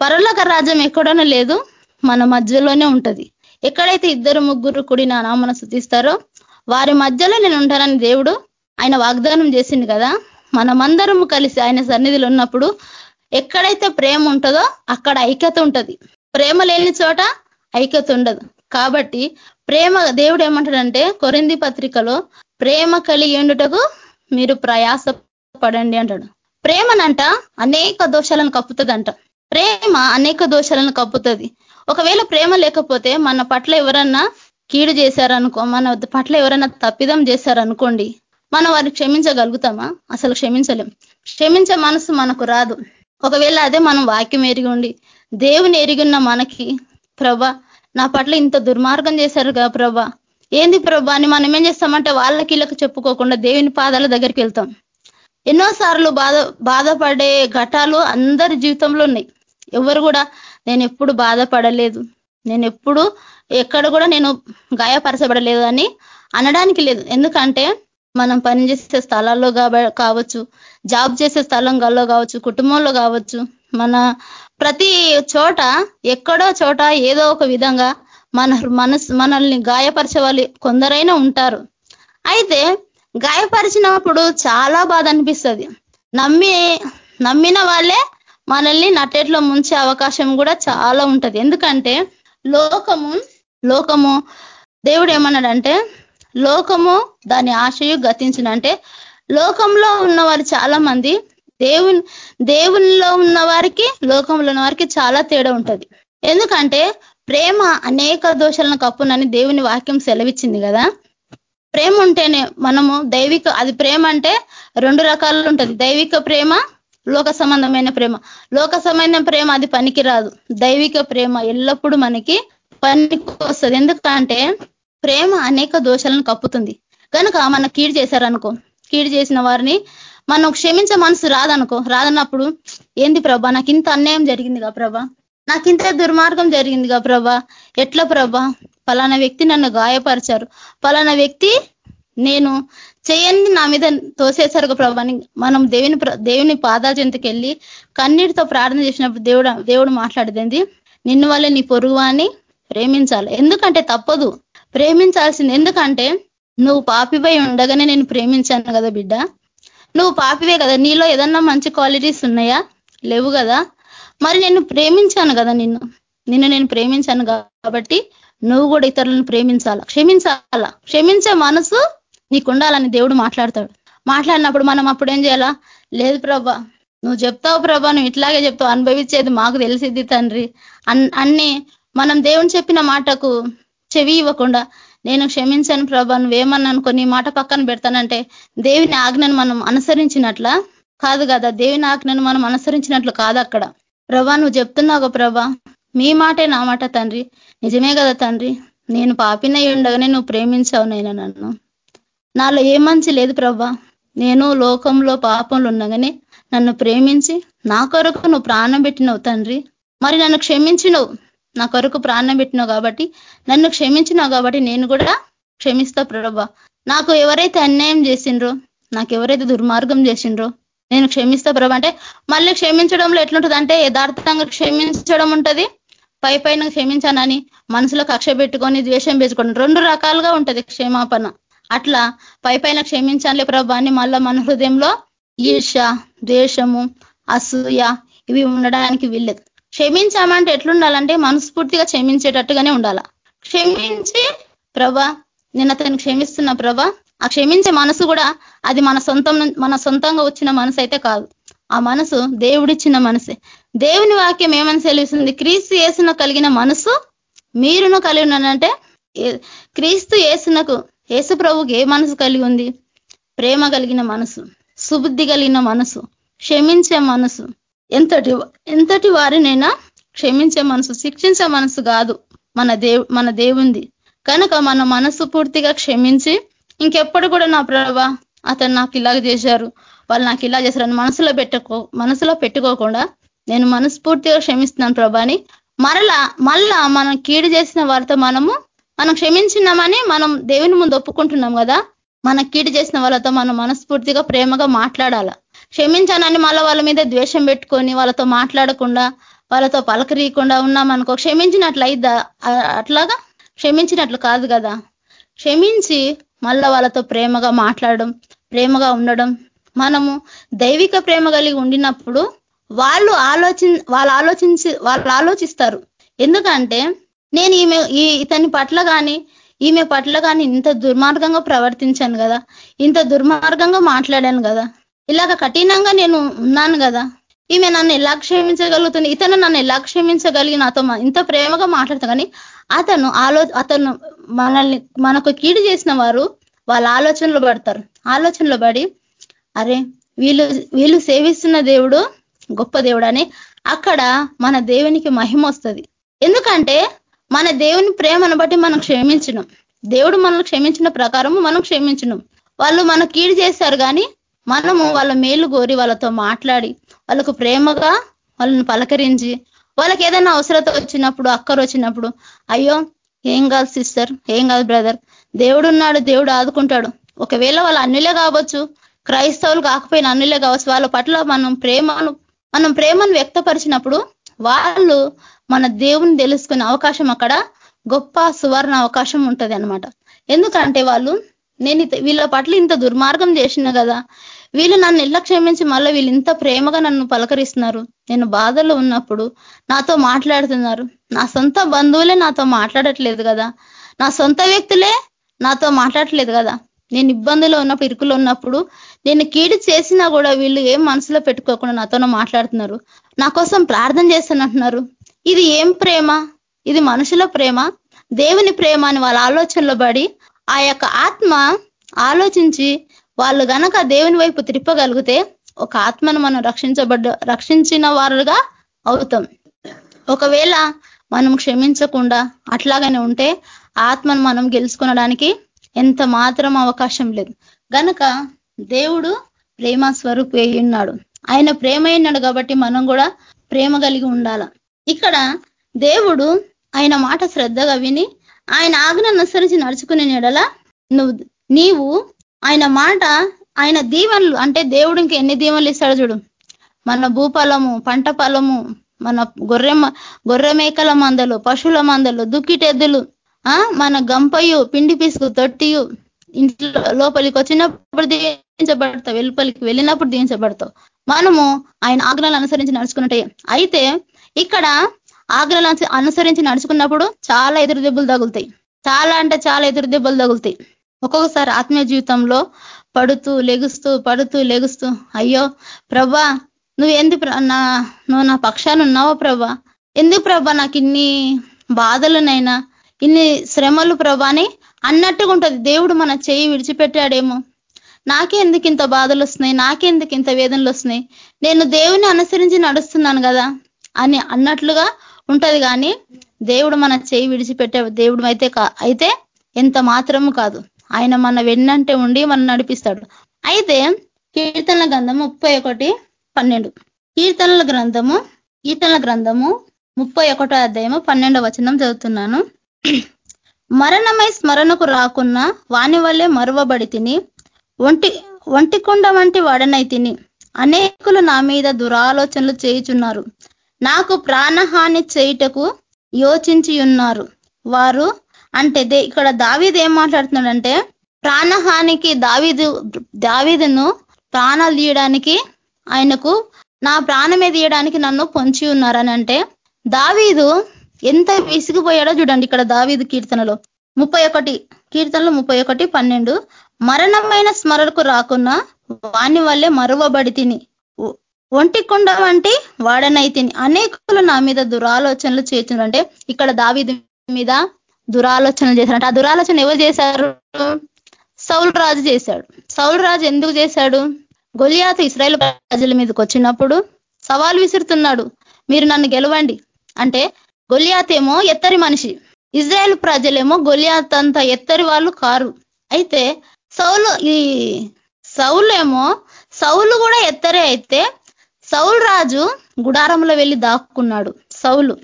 పరలోక రాజ్యం ఎక్కడనో లేదు మన మధ్యలోనే ఉంటది. ఎక్కడైతే ఇద్దరు ముగ్గురు కుడి నా నామను శుతిస్తారో వారి మధ్యలో నేను ఉంటానని దేవుడు ఆయన వాగ్దానం చేసింది కదా. మనమందరం కలిసి ఆయన సన్నిధిలో ఉన్నప్పుడు ఎక్కడైతే ప్రేమ ఉంటుందో అక్కడ ఐక్యత ఉంటది. ప్రేమ లేని చోట ఐక్యత ఉండదు. కాబట్టి ప్రేమ దేవుడు ఏమంటాడంటే కొరింది పత్రికలో ప్రేమ కలిగి ఉండుటకు మీరు ప్రయాస పడండి అంటాడు. ప్రేమనంట అనేక దోషాలను కప్పుతుందంట. ప్రేమ అనేక దోషాలను కప్పుతుంది. ఒకవేళ ప్రేమ లేకపోతే మన పట్ల ఎవరన్నా కీడు చేశారనుకో మన పట్ల ఎవరైనా తప్పిదం చేశారనుకోండి మనం వారిని క్షమించగలుగుతామా? అసలు క్షమించలేం. క్షమించే మనసు మనకు రాదు. ఒకవేళ అదే మనం వాక్యం ఎరిగి ఉండి దేవుని ఎరిగిన్న మనకి ప్రభా నా పట్ల ఇంత దుర్మార్గం చేశారు కదా ప్రభా. ఏంది ప్రభా అని మనం ఏం చేస్తామంటే వాళ్ళకి ఇళ్ళకి చెప్పుకోకుండా దేవుని పాదాల దగ్గరికి వెళ్తాం. ఎన్నోసార్లు బాధ బాధపడే ఘటాలు అందరి జీవితంలో ఉన్నాయి. ఎవరు కూడా నేను ఎప్పుడు బాధపడలేదు. నేను ఎప్పుడు ఎక్కడ కూడా నేను గాయపరచబడలేదు అని అనడానికి లేదు. ఎందుకంటే మనం పనిచేసే స్థలాల్లో కావచ్చు జాబ్ చేసే స్థలంలో కావచ్చు కుటుంబంలో కావచ్చు మన ప్రతి చోట ఎక్కడో చోట ఏదో ఒక విధంగా మన మనసు మనల్ని గాయపరచవాలి కొందరైనా ఉంటారు. అయితే గాయపరిచినప్పుడు చాలా బాధ అనిపిస్తుంది. నమ్మి నమ్మిన వాళ్ళే మనల్ని నట్టేట్లో ముంచే అవకాశం కూడా చాలా ఉంటది. ఎందుకంటే లోకము లోకము దేవుడు ఏమన్నాడంటే లోకము దాని ఆశయు గతించిన అంటే లోకంలో ఉన్నవారు చాలా మంది దేవుని దేవునిలో ఉన్న వారికి లోకంలో ఉన్న వారికి చాలా తేడా ఉంటది. ఎందుకంటే ప్రేమ అనేక దోషాలను కప్పునని దేవుని వాక్యం సెలవిచ్చింది కదా. ప్రేమ ఉంటేనే మనము దైవిక అది ప్రేమ అంటే రెండు రకాలు ఉంటది. దైవిక ప్రేమ లోక సంబంధమైన ప్రేమ. లోక సంబంధమైన ప్రేమ అది పనికి రాదు దైవిక ప్రేమ ఎల్లప్పుడూ మనకి పనికి వస్తుంది ఎందుకంటే ప్రేమ అనేక దోషాలను కప్పుతుంది. కనుక మన కీడు చేశారనుకో కీడు చేసిన వారిని మనం క్షమించే మనసు రాదనుకో. రాదన్నప్పుడు ఏంది ప్రభా నాకు ఇంత అన్యాయం జరిగిందిగా ప్రభా? నాకు ఇంత దుర్మార్గం జరిగిందిగా ప్రభా? ఎట్లా ప్రభా? పలానా వ్యక్తి నన్ను గాయపరిచారు. పలానా వ్యక్తి నేను చేయని నా మీద తోసేశారు ప్రభాని మనం దేవుని దేవుని పాదాల చెంతకి వెళ్ళి కన్నీటితో ప్రార్థన చేసినప్పుడు దేవుడు దేవుడు మాట్లాడేది నిన్ను వల్ల నీ పొరుగు అని ప్రేమించాలి. ఎందుకంటే తప్పదు. ప్రేమించాల్సింది ఎందుకంటే నువ్వు పాపిపై ఉండగానే నేను ప్రేమించాను కదా బిడ్డ? నువ్వు పాపివే కదా నీలో ఏదన్నా మంచి క్వాలిటీస్ ఉన్నాయా? లేవు కదా. మరి నేను ప్రేమించాను కదా నిన్ను. నిన్ను నేను ప్రేమించాను కాబట్టి నువ్వు కూడా ఇతరులను ప్రేమించాలా? క్షమించాలా? క్షమించే మనసు నీకు ఉండాలని దేవుడు మాట్లాడతాడు. మాట్లాడినప్పుడు మనం అప్పుడు ఏం చేయాలా? లేదు ప్రభా నువ్వు చెప్తావు ప్రభా నువ్వు ఇట్లాగే చెప్తావు అనుభవించేది మాకు తెలిసిద్ది తండ్రి. అన్ని మనం దేవుని చెప్పిన మాటకు చెవి ఇవ్వకుండా నేను క్షమించాను ప్రభా నువ్వేమన్నా అనుకో మాట పక్కన పెడతానంటే దేవుని ఆజ్ఞను మనం అనుసరించినట్ల? కాదు కదా దేవుని ఆజ్ఞను మనం అనుసరించినట్లు కాదు అక్కడ. ప్రభా నువ్వు చెప్తున్నావు ప్రభా మీ మాటే నా మాట తండ్రి. నిజమే కదా తండ్రి నేను పాపినై ఉండగానే నువ్వు ప్రేమించావు నైనా నన్ను. నాలో ఏ మంచి లేదు ప్రభా. నేను లోకంలో పాపంలో ఉండగానే నన్ను ప్రేమించి నా కొరకు నువ్వు ప్రాణం పెట్టినవు తండ్రి. మరి నన్ను క్షమించినవు. నా కొరకు ప్రాణం పెట్టినావు కాబట్టి నన్ను క్షమించినావు కాబట్టి నేను కూడా క్షమిస్తా ప్రభా. నాకు ఎవరైతే అన్యాయం చేసిండ్రో నాకు ఎవరైతే దుర్మార్గం చేసిండ్రో నేను క్షమిస్తా ప్రభా. అంటే మళ్ళీ క్షమించడంలో ఎట్లుంటుంది అంటే యథార్థంగా క్షమించడం ఉంటుంది పై పైన క్షమించానని మనసులో కక్ష పెట్టుకొని ద్వేషం పెంచుకోండి రెండు రకాలుగా ఉంటుంది క్షమాపణ. అట్లా పై పైన క్షమించాలి ప్రభాన్ని మళ్ళా మన హృదయంలో ఈర్ష ద్వేషము అసూయ ఇవి ఉండడానికి వీల్లేదు. క్షమించామంటే ఎట్లుండాలంటే మనస్ఫూర్తిగా క్షమించేటట్టుగానే ఉండాల. క్షమించి ప్రభా నేను అతను క్షమిస్తున్నా ప్రభా ఆ క్షమించే మనసు కూడా అది మన సొంతం మన సొంతంగా వచ్చిన మనసు అయితే కాదు. ఆ మనసు దేవుడిచ్చిన మనసే. దేవుని వాక్యం ఏమని తెలుస్తుంది క్రీస్తు ఏసున కలిగిన మనసు మీరును కలిగి ఉన్నానంటే క్రీస్తు ఏసునకు యేసు ప్రభుకి ఏ మనసు కలిగి ఉంది? ప్రేమ కలిగిన మనసు సుబుద్ధి కలిగిన మనసు క్షమించే మనసు ఎంతటి ఎంతటి వారినైనా క్షమించే మనసు శిక్షించే మనసు కాదు మన దేవు మన దేవుంది. కనుక మన మనసు పూర్తిగా క్షమించి ఇంకెప్పుడు కూడా నా ప్రభా అతను నాకు ఇలాగ చేశారు వాళ్ళు నాకు ఇలా చేశారని మనసులో పెట్టుకో మనసులో పెట్టుకోకుండా నేను మనస్ఫూర్తిగా క్షమిస్తున్నాను ప్రభాని. మరలా మళ్ళా మనం కీడు చేసిన వారితో మనము మనం క్షమించినామని మనం దేవుని ముందు ఒప్పుకుంటున్నాం కదా మన కీడు చేసిన వాళ్ళతో మనం మనస్ఫూర్తిగా ప్రేమగా మాట్లాడాలా? క్షమించానని మళ్ళీ వాళ్ళ మీద ద్వేషం పెట్టుకొని వాళ్ళతో మాట్లాడకుండా వాళ్ళతో పలకరీయకుండా ఉన్నామనుకో క్షమించినట్లయిద్దా? అట్లాగా? క్షమించినట్లు కాదు కదా. క్షమించి మళ్ళా వాళ్ళతో ప్రేమగా మాట్లాడడం ప్రేమగా ఉండడం. మనము దైవిక ప్రేమ కలిగి ఉండినప్పుడు వాళ్ళు ఆలోచి వాళ్ళు ఆలోచించి వాళ్ళు ఆలోచిస్తారు. ఎందుకంటే నేను ఈమె ఈ ఇతని పట్ల కానీ ఈమె పట్ల కానీ ఇంత దుర్మార్గంగా ప్రవర్తించాను కదా. ఇంత దుర్మార్గంగా మాట్లాడాను కదా. ఇలాగ కఠినంగా నేను ఉన్నాను కదా. ఈమె నన్ను ఎలా క్షమించగలుగుతుంది? ఇతను నన్ను ఎలా క్షమించగలిగిన నాతో ఇంత ప్రేమగా మాట్లాడతాం కానీ అతను ఆలో అతను మనల్ని మనకు కీడు చేసిన వారు వాళ్ళ ఆలోచనలు పడతారు. ఆలోచనలు పడి అరే వీళ్ళు వీళ్ళు సేవిస్తున్న దేవుడు గొప్ప దేవుడు అని అక్కడ మన దేవునికి మహిమ వస్తుంది. ఎందుకంటే మన దేవుని ప్రేమను బట్టి మనం క్షమించడం దేవుడు మనల్ని క్షమించిన ప్రకారం మనం క్షమించడం వాళ్ళు మన కీడు చేశారు కానీ మనము వాళ్ళ మేలు కోరి వాళ్ళతో మాట్లాడి వాళ్ళకు ప్రేమగా వాళ్ళని పలకరించి వాళ్ళకి ఏదైనా అవసరత వచ్చినప్పుడు అక్కరు వచ్చినప్పుడు అయ్యో ఏం కాదు సిస్టర్ ఏం కాదు బ్రదర్ దేవుడు ఉన్నాడు దేవుడు ఆదుకుంటాడు. ఒకవేళ వాళ్ళ అన్నిలే కావచ్చు క్రైస్తవులు కాకపోయినా అన్నిలే కావచ్చు వాళ్ళ పట్ల మనం ప్రేమను మనం ప్రేమను వ్యక్తపరిచినప్పుడు వాళ్ళు మన దేవుని తెలుసుకునే అవకాశం అక్కడ గొప్ప సువర్ణ అవకాశం ఉంటది ఎందుకంటే వాళ్ళు నేను వీళ్ళ పట్ల ఇంత దుర్మార్గం చేసిన కదా వీళ్ళు నన్ను ఎలా క్షమించి మళ్ళీ వీళ్ళు ఇంత ప్రేమగా నన్ను పలకరిస్తున్నారు. నేను బాధలో ఉన్నప్పుడు నాతో మాట్లాడుతున్నారు. నా సొంత బంధువులే నాతో మాట్లాడట్లేదు కదా. నా సొంత వ్యక్తులే నాతో మాట్లాడట్లేదు కదా. నేను ఇబ్బందులో ఉన్నప్పుడు ఇరుకులో ఉన్నప్పుడు నేను కీడి చేసినా కూడా వీళ్ళు ఏం మనసులో పెట్టుకోకుండా నాతో మాట్లాడుతున్నారు. నా కోసం ప్రార్థన చేస్తానంటున్నారు ఇది ఏం ప్రేమ? ఇది మనుషుల ప్రేమ? దేవుని ప్రేమ అని వాళ్ళ ఆలోచనలో పడి ఆ యొక్క ఆత్మ ఆలోచించి వాళ్ళు గనక దేవుని వైపు త్రిప్పగలిగితే ఒక ఆత్మను మనం రక్షించబడ్డ రక్షించిన వారుగా అవుతాం. ఒకవేళ మనం క్షమించకుండా అట్లాగనే ఉంటే ఆత్మను మనం గెలుచుకునడానికి ఎంత మాత్రం అవకాశం లేదు. గనక దేవుడు ప్రేమ స్వరూపు ఉన్నాడు. ఆయన ప్రేమ అయినాడు కాబట్టి మనం కూడా ప్రేమ కలిగి ఉండాల. ఇక్కడ దేవుడు ఆయన మాట శ్రద్ధగా విని ఆయన ఆజ్ఞ అనుసరించి నడుచుకునే నెడల నువ్వు నీవు ఆయన మాట ఆయన దీవెనలు అంటే దేవుడు ఇంకా ఎన్ని దీవెనలు ఇస్తాడు చూడు. మన భూపలము పంట పొలము మన గొర్రె గొర్రె మేకల మందలు పశువుల మందలు దుక్కిటెద్దులు ఆ మన గంపయు పిండి పిసుకు తొట్టియు ఇంట్లో లోపలికి వచ్చినప్పుడు దీవించబడతావు వెలుపలికి వెళ్ళినప్పుడు దీవించబడతావు. మనము ఆయన ఆజ్ఞలు అనుసరించి నడుచుకున్నట్టే. అయితే ఇక్కడ ఆజ్ఞలు అనుసరించి నడుచుకున్నప్పుడు చాలా ఎదురు దెబ్బలు తగులుతాయి. చాలా అంటే చాలా ఎదురు దెబ్బలు తగులుతాయి. ఒక్కొక్కసారి ఆత్మీయ జీవితంలో పడుతూ లెగుస్తూ పడుతూ లెగుస్తూ అయ్యో ప్రభా నువ్వు ఎందు నా నువ్వు నా పక్షాన్ని ఉన్నావో ప్రభా? ఎందుకు ప్రభా నాకు ఇన్ని బాధలునైనా ఇన్ని శ్రమలు ప్రభా అని అన్నట్టుగా ఉంటుంది. దేవుడు మన చేయి విడిచిపెట్టాడేమో. నాకే ఎందుకు ఇంత బాధలు వస్తున్నాయి? నాకెందుకు ఇంత వేదనలు వస్తున్నాయి? నేను దేవుని అనుసరించి నడుస్తున్నాను కదా అని అన్నట్లుగా ఉంటది కానీ దేవుడు మన చేయి విడిచిపెట్టే దేవుడు అయితే అయితే ఎంత మాత్రము కాదు. ఆయన మన వెన్నంటే ఉండి మనం నడిపిస్తాడు. అయితే కీర్తనల గ్రంథము ముప్పై ఒకటి పన్నెండు. కీర్తనల గ్రంథము కీర్తనల గ్రంథము ముప్పై ఒకటో అధ్యాయము పన్నెండో వచనం చదువుతున్నాను. మరణమై స్మరణకు రాకున్న వాని వల్లే మరువబడి తిని ఒంటి ఒంటికొండ వంటి వాడనై తిని అనేకులు నా మీద దురాలోచనలు చేయుచున్నారు. నాకు ప్రాణహాని చేయుటకు యోచించి ఉన్నారు వారు అంటే ఇక్కడ దావీదు ఏం మాట్లాడుతున్నాడంటే ప్రాణహానికి దావీదు దావీదును ప్రాణాలు తీయడానికి ఆయనకు నా ప్రాణమే తీయడానికి నన్ను పొంచి ఉన్నారని అంటే దావీదు ఎంత విసిగిపోయాడో చూడండి ఇక్కడ దావీదు కీర్తనలో. ముప్పై ఒకటి కీర్తనలు ముప్పై ఒకటి పన్నెండు. మరణమైన స్మరణకు రాకున్నా వాని వల్లే మరువబడి తిని ఒంటి కుండ వంటి వాడనై తిని అనేకులు నా మీద దురాలోచనలు చేస్తున్నారంటే ఇక్కడ దావీదు మీద దురాలోచనలు చేశారంట ఆ దురాలోచన ఎవరు చేశారు? సౌల్ రాజు చేశాడు. సౌల్ రాజు ఎందుకు చేశాడు? గొలియాతు ఇస్రాయేల్ ప్రజల మీదకి వచ్చినప్పుడు సవాల్ విసురుతున్నాడు. మీరు నన్ను గెలవండి. అంటే గొలియాతేమో ఎత్తరి మనిషి. ఇజ్రాయెల్ ప్రజలేమో గొలియాత్ అంత ఎత్తరి వాళ్ళు కారు. అయితే సౌలు ఈ సౌలు ఏమో సౌలు కూడా ఎత్తరే అయితే సౌలు రాజు గుడారంలో వెళ్ళి దాక్కున్నాడు. సౌలు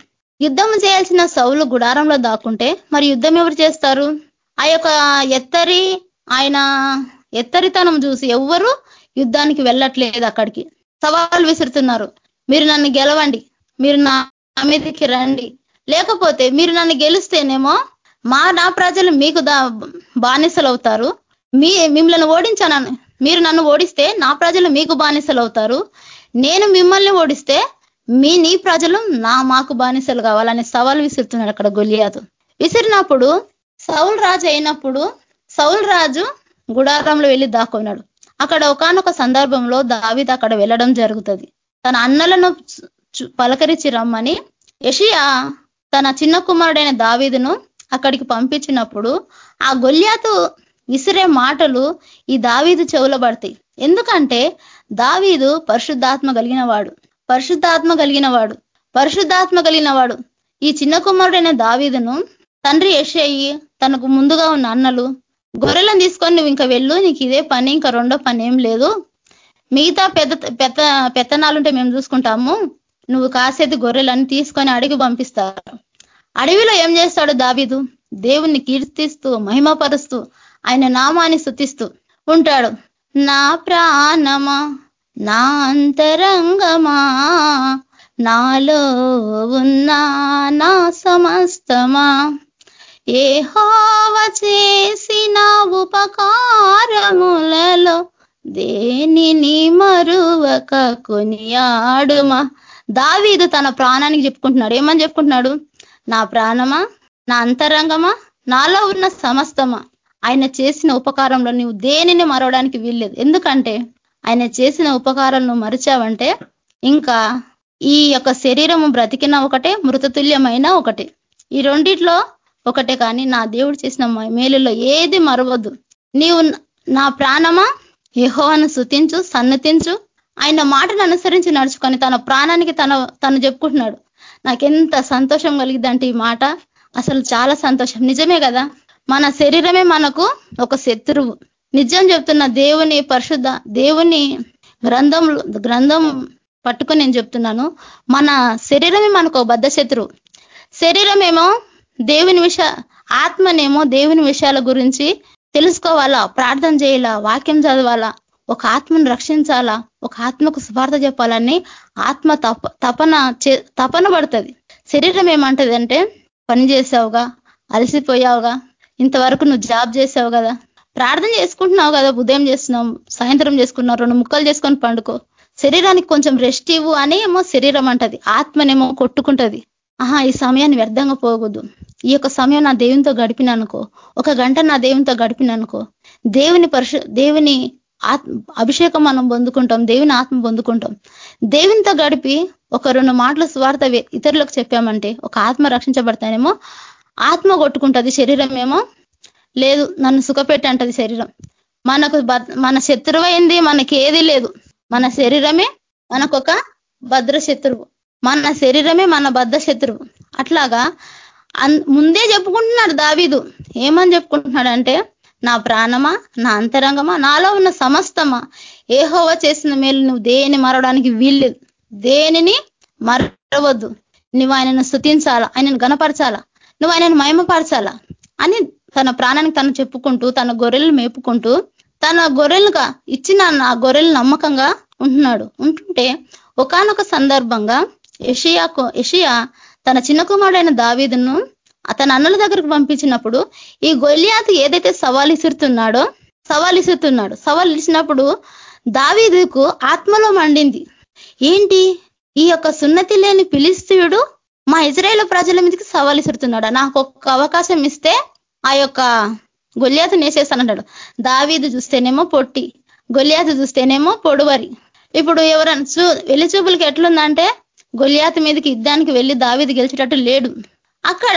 యుద్ధం చేయాల్సిన సౌలు గుడారంలో దాక్కుంటే మరి యుద్ధం ఎవరు చేస్తారు? ఆ యొక్క ఎత్తరి ఆయన ఎత్తరితనం చూసి ఎవ్వరు యుద్ధానికి వెళ్ళట్లేదు అక్కడికి. సవాళ్ళు విసురుతున్నారు. మీరు నన్ను గెలవండి. మీరు నా మీదకి రండి. లేకపోతే మీరు నన్ను గెలిస్తేనేమో మా నా ప్రజలు మీకు బానిసలు అవుతారు మీ మిమ్మల్ని ఓడించాను మీరు నన్ను ఓడిస్తే నా ప్రజలు మీకు బానిసలు అవుతారు నేను మిమ్మల్ని ఓడిస్తే మీ నీ ప్రజలు నా మాకు బానిసలు కావాలని సవాల్ విసురుతున్నాడు అక్కడ గొలియాదు. విసిరినప్పుడు సౌల్ రాజు అయినప్పుడు సౌల్ రాజు గుడారంలో వెళ్ళి దాక్కున్నాడు. అక్కడ ఒకనొక సందర్భంలో దావిద్ అక్కడ వెళ్ళడం జరుగుతుంది. తన అన్నలను పలకరించి రమ్మని యషియా తన చిన్న కుమారుడైన దావీదును అక్కడికి పంపించినప్పుడు ఆ గొల్యాతు విసిరే మాటలు ఈ దావీదు చెవుల పడతాయి ఎందుకంటే దావీదు పరిశుద్ధాత్మ కలిగిన వాడు పరిశుద్ధాత్మ కలిగిన వాడు పరిశుద్ధాత్మ కలిగిన వాడు ఈ చిన్న కుమారుడైన దావీదును తండ్రి యషయ్యి తనకు ముందుగా ఉన్న అన్నలు గొర్రెలను తీసుకొని నువ్వు ఇంకా వెళ్ళు నీకు ఇదే పని ఇంకా రెండో పని ఏం లేదు. మిగతా పెద్ద పెద్ద పెత్తనాలుంటే మేము చూసుకుంటాము. నువ్వు కాసేది గొర్రెలన్నీ తీసుకొని అడిగి పంపిస్తారు. అడవిలో ఏం చేస్తాడు దావీదు? దేవుణ్ణి కీర్తిస్తూ మహిమపరుస్తూ ఆయన నామాన్ని శుతిస్తూ ఉంటాడు. నా ప్రాణమా? నా అంతరంగమా? నాలో ఉన్న నా సమస్తమా? ఏ హోవ చేసిన ఉపకారములలో దేనిని మరువక కొనియాడుమా? దావీదు తన ప్రాణానికి చెప్పుకుంటున్నాడు. ఏమని చెప్పుకుంటున్నాడు? నా ప్రాణమా? నా అంతరంగమా? నాలో ఉన్న సమస్తమా? ఆయన చేసిన ఉపకారంలో నువ్వు దేనిని మరవడానికి వీల్లేదు. ఎందుకంటే ఆయన చేసిన ఉపకారాలను మరిచావంటే ఇంకా ఈ యొక్క శరీరము బ్రతికిన ఒకటే మృతతుల్యమైన ఒకటే. ఈ రెండిట్లో ఒకటే కానీ నా దేవుడు చేసిన మేలులో ఏది మరవద్దు. నీవు నా ప్రాణమా? యహోవాను శుతించు సన్నతించు. ఆయన మాటను అనుసరించి నడుచుకొని తన ప్రాణానికి తన తను చెప్పుకుంటున్నాడు. నాకెంత సంతోషం కలిగిద్దంటే ఈ మాట. అసలు చాలా సంతోషం. నిజమే కదా? మన శరీరమే మనకు ఒక శత్రువు. నిజం చెప్తున్న దేవుని పరిశుద్ధ దేవుని గ్రంథం గ్రంథం పట్టుకొని నేను చెప్తున్నాను. మన శరీరమే మనకు బద్ధ శత్రువు శరీరమేమో దేవుని విష ఆత్మనేమో దేవుని విషయాల గురించి తెలుసుకోవాలా ప్రార్థన చేయాలా వాక్యం చదవాలా ఒక ఆత్మను రక్షించాలా ఒక ఆత్మకు స్వార్థ చెప్పాలని ఆత్మ తప తపన తపన పడుతుంది. శరీరం ఏమంటది అంటే పని చేసావుగా అలసిపోయావుగా ఇంతవరకు నువ్వు జాబ్ చేసావు కదా ప్రార్థన చేసుకుంటున్నావు కదా ఉదయం చేస్తున్నాం సాయంత్రం చేసుకున్నావు రెండు ముక్కలు చేసుకొని పండుకో. శరీరానికి కొంచెం రెస్ట్ ఇవ్వు అని ఏమో శరీరం అంటది. ఆత్మనేమో కొట్టుకుంటది. ఆహా ఈ సమయాన్ని వ్యర్థంగా పోకూడదు ఈ యొక్క సమయం నా దేవునితో గడిపిననుకో. ఒక గంట నా దేవునితో గడిపిననుకో. దేవుని పరిశు దేవుని అభిషేకం మనం పొందుకుంటాం దేవుని ఆత్మ పొందుకుంటాం. దేవునితో గడిపి ఒక రెండు మాటల స్వార్థ ఇతరులకు చెప్పామంటే ఒక ఆత్మ రక్షించబడతానేమో ఆత్మ కొట్టుకుంటది శరీరం ఏమో లేదు నన్ను సుఖపెట్టి అంటది శరీరం. మనకు మన శత్రువైంది మనకి ఏది లేదు. మన శరీరమే మనకొక భద్ర శత్రువు మన శరీరమే మన భద్ర శత్రువు అట్లాగా ముందే చెప్పుకుంటున్నాడు దావీదు. ఏమని చెప్పుకుంటున్నాడంటే నా ప్రాణమా నా అంతరంగమా నాలో ఉన్న సమస్తమా ఏహోవ చేసిన మేలు నువ్వు దేని మరవడానికి వీల్లేదు. దేనిని మరవద్దు. నువ్వు ఆయనను స్థుతించాలా ఆయనను గనపరచాలా నువ్వు ఆయనను మయమపరచాలా అని తన ప్రాణానికి తను చెప్పుకుంటూ తన గొర్రెలు మేపుకుంటూ తన గొర్రెలుగా ఇచ్చిన ఆ గొర్రెలు నమ్మకంగా ఉంటున్నాడు. ఉంటుంటే ఒకనొక సందర్భంగా ఎషియాకు ఎషియా తన చిన్న కుమారుడైన దావీదును అతని అన్నల దగ్గరకు పంపించినప్పుడు ఈ గొల్లియాత్ ఏదైతే సవాల్ ఇసురుతున్నాడో సవాల్ ఇసురుతున్నాడు సవాల్ ఇచ్చినప్పుడు దావీదుకు ఆత్మలో మండింది. ఏంటి? ఈ యొక్క సున్నతి లేని పిలిస్తీయుడు మా ఇజ్రాయేల్ ప్రజల మీదకి సవాల్ ఇసురుతున్నాడు నాకు ఒక్క అవకాశం ఇస్తే ఆ యొక్క గొల్లియాతు నేసేస్తానంటాడు. దావీదు చూస్తేనేమో పొట్టి గొల్లియాతు చూస్తేనేమో పొడువరి. ఇప్పుడు ఎవరన్నా చూ వెళ్ళి చూపులకి ఎట్లుందంటే గొలియాత మీదకి యుద్ధానికి వెళ్ళి దావీది గెలిచేటట్టు లేడు. అక్కడ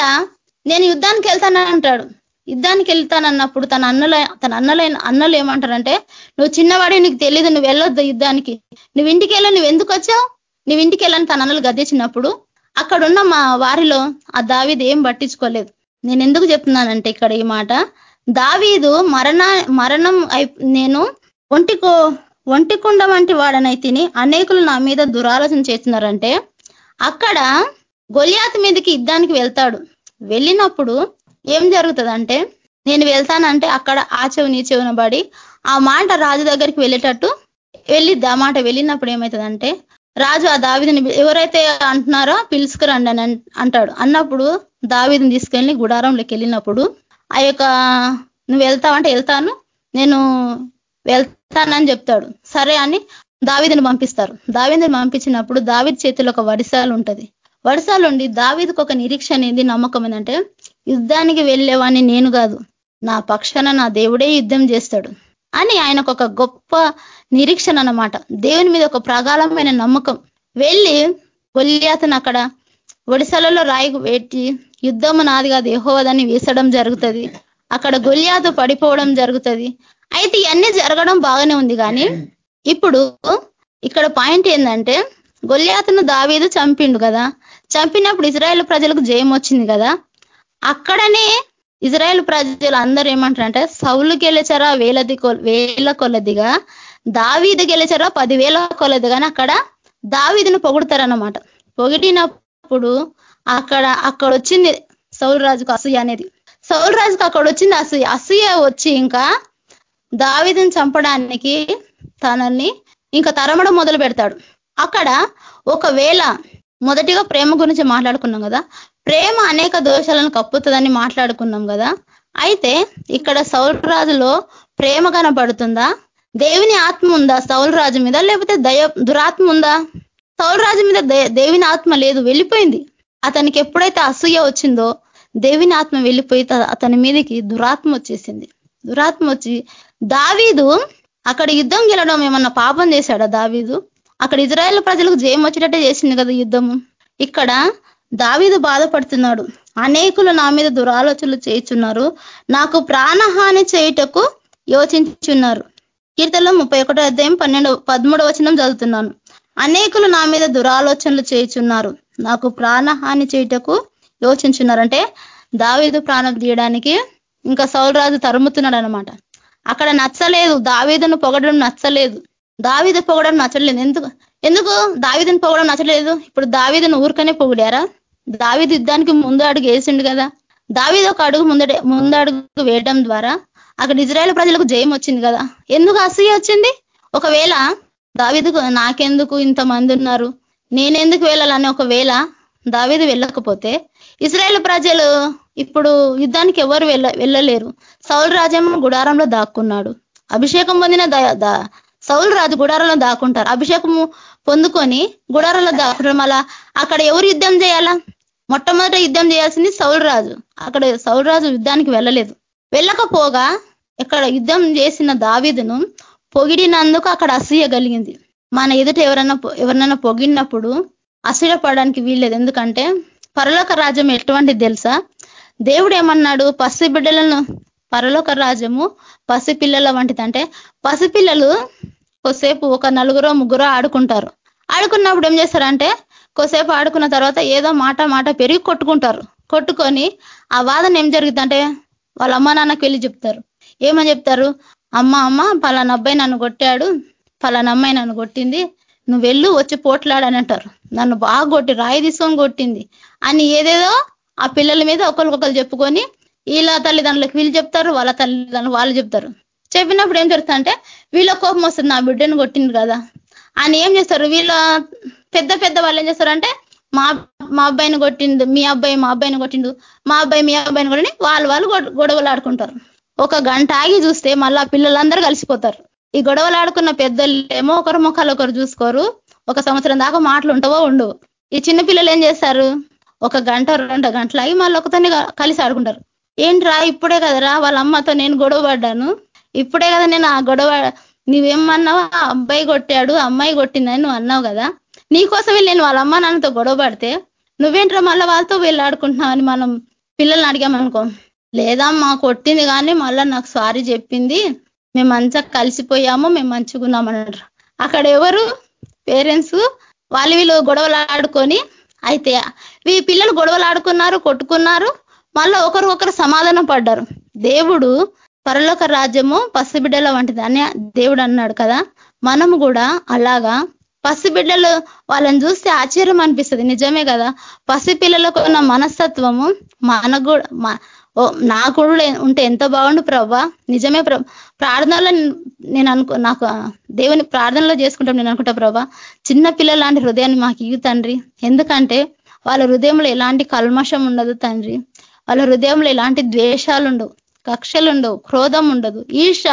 నేను యుద్ధానికి వెళ్తానంటాడు. యుద్ధానికి వెళ్తానన్నప్పుడు తన అన్నల తన అన్నలైన అన్నలు ఏమంటారంటే నువ్వు చిన్నవాడి నీకు తెలియదు నువ్వు వెళ్ళొద్దు యుద్ధానికి. నువ్వు ఇంటికి వెళ్ళ నువ్వు ఎందుకు వచ్చావు? నువ్వు ఇంటికి వెళ్ళని తన అన్నలు గద్దించినప్పుడు అక్కడున్న మా వారిలో ఆ దావీది ఏం పట్టించుకోలేదు. నేను ఎందుకు చెప్తున్నానంటే ఇక్కడ ఈ మాట? దావీదు మరణ మరణం నేను ఒంటికో ఒంటికుండ వంటి వాడనై తిని అనేకులు నా మీద దురాలోచన చేస్తున్నారంటే అక్కడ గొలియాత్ మీదకి యుద్ధానికి వెళ్తాడు. వెళ్ళినప్పుడు ఏం జరుగుతుందంటే నేను వెళ్తానంటే అక్కడ ఆ చెవు నీ చెవున పడి ఆ మాట రాజు దగ్గరికి వెళ్ళేటట్టు వెళ్ళిద్ది. ఆ మాట వెళ్ళినప్పుడు ఏమవుతుందంటే రాజు ఆ దావిదిని ఎవరైతే అంటున్నారో పిలుచుకురండి అని అంటాడు. అన్నప్పుడు దావిదిని తీసుకెళ్ళి గుడారంలోకి వెళ్ళినప్పుడు ఆ యొక్క నువ్వు వెళ్తావంటే వెళ్తాను. నేను వెళ్తానని చెప్తాడు. సరే అని దావిదిని పంపిస్తారు. దావిదిని పంపించినప్పుడు దావిద్ చేతిలో ఒక వడిసాలు ఉంటుంది. వడిసాలు ఉండి దావిదికి ఒక నిరీక్షణ అనేది నమ్మకం ఏంటంటే యుద్ధానికి వెళ్ళేవాడిని నేను కాదు. నా పక్షాన నా దేవుడే యుద్ధం చేస్తాడు. అని ఆయనకు ఒక గొప్ప నిరీక్షణ అన్నమాట. దేవుని మీద ఒక ప్రగాఢమైన నమ్మకం. వెళ్ళి గొల్లియాతను అక్కడ ఒడిశాలలో రాయి పెట్టి యుద్ధము నాది కాదు ఎహోవదని వేసడం జరుగుతుంది. అక్కడ గొలియాతో పడిపోవడం జరుగుతుంది. అయితే ఇవన్నీ జరగడం బాగానే ఉంది కానీ ఇప్పుడు ఇక్కడ పాయింట్ ఏంటంటే గొల్లియాతను దావీదు చంపిండు కదా. చంపినప్పుడు ఇజ్రాయెల్ ప్రజలకు జయం వచ్చింది కదా. అక్కడనే ఇజ్రాయెల్ ప్రజలు అందరూ ఏమంటారంటే సౌలు గెలిచారా వేలది వేల కొలదిగా దావీదు గెలిచారా పదివేల కొలది కానీ అక్కడ దావీదును పొగుడతారనమాట పొగిడినప్పుడు అక్కడ అక్కడ వచ్చింది సౌలు రాజుకు అసూయ అనేది. సౌలు రాజుకు అక్కడ వచ్చింది అసూయ. అసూయ వచ్చి ఇంకా దావిదని చంపడానికి తనని ఇంకా తరమడం మొదలు పెడతాడు. అక్కడ ఒకవేళ మొదటిగా ప్రేమ గురించి మాట్లాడుకున్నాం కదా ప్రేమ అనేక దోషాలను కప్పుతుందని మాట్లాడుకున్నాం కదా అయితే ఇక్కడ సౌలరాజులో ప్రేమ కనబడుతుందా దేవుని ఆత్మ ఉందా సౌలరాజు మీద? లేకపోతే దయ దురాత్మ ఉందా? సౌల్ రాజు మీద దేవిని ఆత్మ లేదు వెళ్ళిపోయింది. అతనికి ఎప్పుడైతే అసూయ వచ్చిందో దేవుని ఆత్మ వెళ్ళిపోయి అతని మీదకి దురాత్మ వచ్చేసింది. దురాత్మ వచ్చి దావీదు అక్కడ యుద్ధం గెలడం ఏమన్నా పాపం చేశాడా దావీదు? అక్కడ ఇజ్రాయెల్ ప్రజలకు జయం వచ్చేటట్టే చేసింది కదా యుద్ధము. ఇక్కడ దావీదు బాధపడుతున్నాడు. అనేకులు నా మీద దురాలోచనలు చేయుచున్నారు. నాకు ప్రాణహాని చేయుటకు యోచించున్నారు. కీర్తనలో ముప్పై ఒకటో అధ్యాయం పన్నెండు పదమూడవ వచనం చదువుతున్నాను. అనేకులు నా మీద దురాలోచనలు చేయుచున్నారు. నాకు ప్రాణహాని చేయుటకు యోచించున్నారంటే దావీదు ప్రాణం తీయడానికి ఇంకా సౌలరాజు తరుముతున్నాడు అనమాట అక్కడ నచ్చలేదు. దావీదును పొగడం నచ్చలేదు. దావీదు పొగడం నచ్చలేదు. ఎందుకు ఎందుకు? దావీదుని పొగడం నచ్చలేదు. ఇప్పుడు దావీదును ఊరికనే పొగిడారా? దావీదు యుద్ధానికి ముందు అడుగు వేసిండు కదా. దావీదు ఒక అడుగు ముందడే ముందు అడుగు వేయడం ద్వారా అక్కడ ఇజ్రాయెల్ ప్రజలకు జయం వచ్చింది కదా. ఎందుకు అసూయ వచ్చింది? ఒకవేళ దావీదుకు నాకెందుకు ఇంతమంది ఉన్నారు? నేనెందుకు వెళ్ళాలని ఒకవేళ దావీదు వెళ్ళకపోతే ఇస్రాయేల్ ప్రజలు ఇప్పుడు యుద్ధానికి ఎవరు వెళ్ళ వెళ్ళలేరు. సౌల్ రాజేమో గుడారంలో దాక్కున్నాడు. అభిషేకం పొందిన సౌల్ రాజు గుడారంలో దాక్కుంటారు. అభిషేకము పొందుకొని గుడారంలో దాక్కుంటారు. మళ్ళా అక్కడ ఎవరు యుద్ధం చేయాలా? మొట్టమొదట యుద్ధం చేయాల్సింది సౌల్ రాజు. అక్కడ సౌల్ రాజు యుద్ధానికి వెళ్ళలేదు. వెళ్ళకపోగా ఇక్కడ యుద్ధం చేసిన దావీదును పొగిడినందుకు అక్కడ అసూయ కలిగింది. మన ఎదుట ఎవరన్నా ఎవరినైనా పొగిడినప్పుడు అసూయపడడానికి వీల్లేదు. ఎందుకంటే పరలోక రాజ్యం ఎటువంటిది తెలుసా? దేవుడు ఏమన్నాడు? పసి బిడ్డలను పరలోక రాజ్యము పసిపిల్లల వంటిది. అంటే పసిపిల్లలు కొద్దిసేపు ఒక నలుగురో ముగ్గురో ఆడుకుంటారు. ఆడుకున్నప్పుడు ఏం చేస్తారంటే కొద్దిసేపు ఆడుకున్న తర్వాత ఏదో మాట మాట పెరిగి కొట్టుకుంటారు. కొట్టుకొని ఆ వాదన ఏం జరుగుతుందంటే వాళ్ళ అమ్మ నాన్నకి వెళ్ళి చెప్తారు. ఏమని చెప్తారు? అమ్మ అమ్మ పలానా అబ్బాయి నన్ను కొట్టాడు పలానా అమ్మాయి నన్ను కొట్టింది నువ్వు వెళ్ళు వచ్చి పోట్లాడని అంటారు. నన్ను బాగా కొట్టి రాయి తీసుకొని కొట్టింది. అని ఏదేదో ఆ పిల్లల మీద ఒకరికొకరు చెప్పుకొని వీళ్ళ తల్లిదండ్రులకు వీళ్ళు చెప్తారు వాళ్ళ తల్లిదండ్రులు వాళ్ళు చెప్తారు. చెప్పినప్పుడు ఏం జరుగుతుందంటే వీళ్ళ కోపం వస్తుంది నా బిడ్డను కొట్టింది కదా. అని ఏం చేస్తారు? వీళ్ళ పెద్ద పెద్ద వాళ్ళు ఏం చేస్తారంటే మా మా అబ్బాయిని కొట్టిండు మీ అబ్బాయి మా అబ్బాయిని కొట్టిండు మా అబ్బాయి మీ అబ్బాయిని కొట్టి వాళ్ళు వాళ్ళు గొడవలు ఆడుకుంటారు. ఒక గంట ఆగి చూస్తే మళ్ళా పిల్లలందరూ కలిసిపోతారు. ఈ గొడవలు ఆడుకున్న పెద్దలు ఒకరు ముఖాలు ఒకరు చూసుకోరు. ఒక సంవత్సరం దాకా మాటలు ఉంటావో ఉండవు. ఈ చిన్న పిల్లలు ఏం చేస్తారు? ఒక గంట రెండు గంటలు అయి మళ్ళీ ఒకతోని కలిసి ఆడుకుంటారు. ఏంట్రా ఇప్పుడే కదరా వాళ్ళ అమ్మతో నేను గొడవ పడ్డాను. ఇప్పుడే కదా నేను ఆ గొడవ నువ్వేమన్నావా? అబ్బాయి కొట్టాడు అమ్మాయి కొట్టిందని నువ్వు అన్నావు కదా. నీకోసమే నేను వాళ్ళ అమ్మ నాన్నతో గొడవ పడితే నువ్వేంట్రా మళ్ళీ వాళ్ళతో వీళ్ళు ఆడుకుంటున్నావు అని మనం పిల్లల్ని అడిగామనుకో. లేదమ్మా కొట్టింది కానీ మళ్ళా నాకు సారీ చెప్పింది. మేము మంచిగా కలిసిపోయాము మేము మంచుకున్నామన్నారు అక్కడ ఎవరు? పేరెంట్స్. వాళ్ళు వీళ్ళు గొడవలు ఆడుకొని అయితే ఈ పిల్లలు గొడవలు ఆడుకున్నారు కొట్టుకున్నారు. మళ్ళా ఒకరికొకరు సమాధానం పడ్డారు. దేవుడు పరలోక రాజ్యము పసిబిడ్డల వంటిది అని దేవుడు అన్నాడు కదా. మనము కూడా అలాగా పసిబిడ్డలు వాళ్ళని చూస్తే ఆశ్చర్యం అనిపిస్తుంది. నిజమే కదా. పసిపిల్లలకు ఉన్న మనస్తత్వము మనకు ఓ కూడా నాకు ఉంటే ఎంత బాగుండు ప్రభా? నిజమే ప్రార్థనలో నేను అనుకో నాకు దేవుని ప్రార్థనలో చేసుకుంటాం నేను అనుకుంటా ప్రభా. చిన్న పిల్లల లాంటి హృదయాన్ని మాకు ఇవ్వు తండ్రి. ఎందుకంటే వాళ్ళ హృదయంలో ఎలాంటి కల్మషం ఉండదు తండ్రి. వాళ్ళ హృదయంలో ఎలాంటి ద్వేషాలు ఉండవు కక్షలు ఉండవు క్రోధం ఉండదు ఈర్ష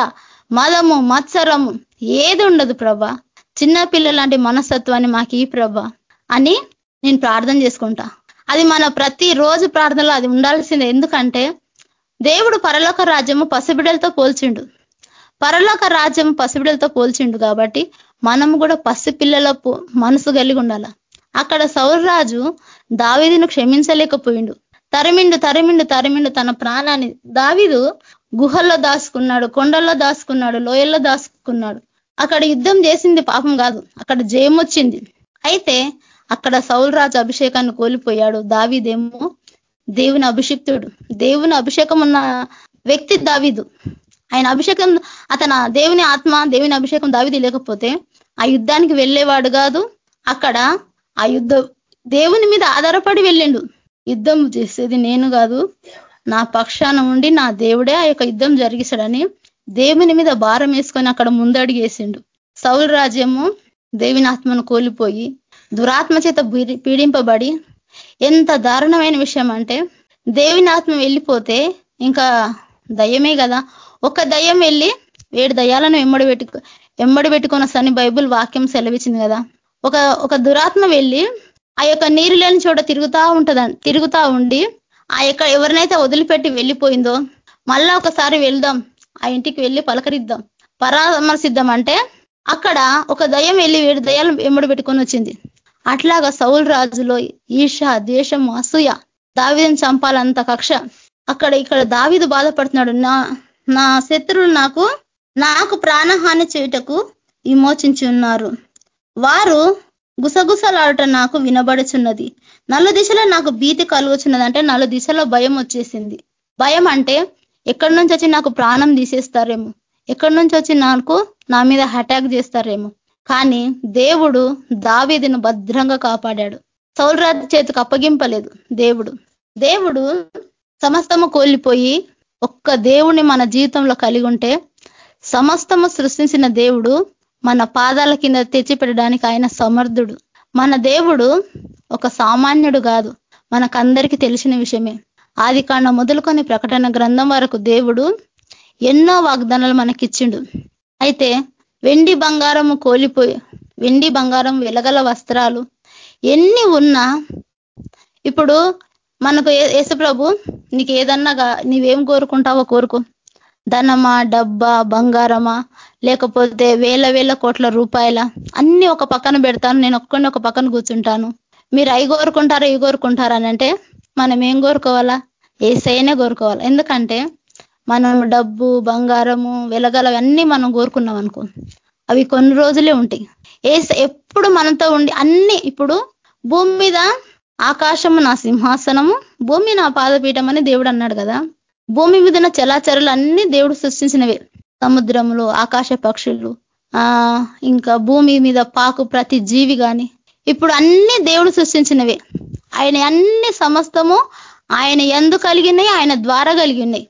మదము మత్సరము ఏది ఉండదు ప్రభా. చిన్న పిల్లలాంటి మనస్తత్వాన్ని మాకు ఈ ప్రభా. అని నేను ప్రార్థన చేసుకుంటా. అది మన ప్రతి రోజు ప్రార్థనలో అది ఉండాల్సిందే. ఎందుకంటే దేవుడు పరలోక రాజ్యము పసిబిడలతో పోల్చిండు. పరలోక రాజ్యం పసిబిడలతో పోల్చిండు కాబట్టి మనం కూడా పసిపిల్లల మనసు కలిగి ఉండాల. అక్కడ సౌరరాజు దావీదును క్షమించలేకపోయిండు. తరిమిండు తరిమిండు తరిమిండు తన ప్రాణాన్ని దావీదు గుహల్లో దాచుకున్నాడు కొండల్లో దాచుకున్నాడు లోయల్లో దాచుకున్నాడు అక్కడ యుద్ధం చేసింది పాపం కాదు. అక్కడ జయం వచ్చింది అయితే అక్కడ సౌల్ రాజు అభిషేకాన్ని కోల్పోయాడు. దావీదేమో దేవుని అభిషిక్తుడు. దేవుని అభిషేకం ఉన్న వ్యక్తి దావీదు. ఆయన అభిషేకం అతన దేవుని ఆత్మ దేవుని అభిషేకం దావిది లేకపోతే ఆ యుద్ధానికి వెళ్ళేవాడు కాదు. అక్కడ ఆ యుద్ధ దేవుని మీద ఆధారపడి వెళ్ళిండు. యుద్ధం చేసేది నేను కాదు. నా పక్షాన ఉండి నా దేవుడే ఆ యొక్క యుద్ధం జరిగిస్తాడని దేవుని మీద భారం వేసుకొని అక్కడ ముందడిగేసిండు సౌలు రాజ్యము దేవుని ఆత్మను కోల్పోయి దురాత్మ చేత పీడింపబడి ఎంత దారుణమైన విషయం అంటే దేవుని ఆత్మ వెళ్ళిపోతే ఇంకా దయ్యమే కదా. ఒక దయ్యం వెళ్ళి ఏడు దయ్యాలను ఎమ్మడి పెట్టుకు ఎమ్మడి పెట్టుకున్న సని బైబుల్ వాక్యం సెలవిచ్చింది కదా. ఒక ఒక దురాత్మ వెళ్ళి ఆ యొక్క నీరు లేని చోట తిరుగుతా ఉంటదని తిరుగుతా ఉండి ఆ యొక్క ఎవరినైతే వదిలిపెట్టి వెళ్ళిపోయిందో మళ్ళా ఒకసారి వెళ్దాం ఆ ఇంటికి వెళ్ళి పలకరిద్దాం పరామర్శిద్దాం అంటే అక్కడ ఒక దయ్యం వెళ్ళి ఏడు దయ్యాలు ఎమ్మడి పెట్టుకొని వచ్చింది అట్లాగా సౌల్ రాజులో ఈష ద్వేషం అసూయ దావిదని చంపాలంత కక్ష. అక్కడ ఇక్కడ దావిదు బాధపడుతున్నాడు. నా నా శత్రువులు నాకు నాకు ప్రాణహాని చేయుటకు విమోచించి ఉన్నారు. వారు గుసగుసలాడట నాకు వినబడుచున్నది. నలు దిశలో నాకు భీతి కలుగుచున్నది అంటే నలు దిశలో భయం వచ్చేసింది. భయం అంటే ఎక్కడి నుంచి వచ్చి నాకు ప్రాణం తీసేస్తారేమో. ఎక్కడి నుంచి వచ్చి నాకు నా మీద అటాక్ చేస్తారేమో. కానీ దేవుడు దావీదిను భద్రంగా కాపాడాడు. సౌలరాజు చేతికి అప్పగింపలేదు దేవుడు. దేవుడు సమస్తము కోల్పోయి ఒక్క దేవుని మన జీవితంలో కలిగి ఉంటే సమస్తము సృష్టించిన దేవుడు మన పాదాల కింద తెచ్చిపెట్టడానికి ఆయన సమర్థుడు. మన దేవుడు ఒక సామాన్యుడు కాదు. మనకందరికీ తెలిసిన విషయమే. ఆది కాండ మొదలుకొని ప్రకటన గ్రంథం వరకు దేవుడు ఎన్నో వాగ్దానాలు మనకిచ్చిండు. అయితే వెండి బంగారము కోలిపోయి వెండి బంగారం వెలగల వస్త్రాలు ఎన్ని ఉన్నా ఇప్పుడు మనకు యేసుప్రభు నీకు ఏదన్నా నీవేం కోరుకుంటావో కోరుకో. ధనమా డబ్బా బంగారమా లేకపోతే వేల వేల కోట్ల రూపాయల అన్ని ఒక పక్కన పెడతాను నేను ఒక్కడిని ఒక పక్కన కూర్చుంటాను. మీరు అవి కోరుకుంటారా ఇవి కోరుకుంటారా అంటే మనం ఏం కోరుకోవాలా? ఏసైనే కోరుకోవాలి. ఎందుకంటే మనం డబ్బు బంగారము వెలగల అన్నీ మనం కోరుకున్నాం అనుకో అవి కొన్ని రోజులే ఉంటాయి. ఏ ఎప్పుడు మనతో ఉండి అన్ని ఇప్పుడు భూమి మీద ఆకాశము నా సింహాసనము భూమి నా పాదపీఠం అని దేవుడు అన్నాడు కదా. భూమి మీద ఉన్న అన్ని దేవుడు సృష్టించినవే. సముద్రములు ఆకాశ పక్షులు ఆ ఇంకా భూమి మీద పాకు ప్రతి జీవి కానీ ఇప్పుడు అన్ని దేవుడు సృష్టించినవే. ఆయన అన్ని సమస్తము ఆయన ఎందు కలిగినాయి ఆయన ద్వారా కలిగి ఉన్నాయి.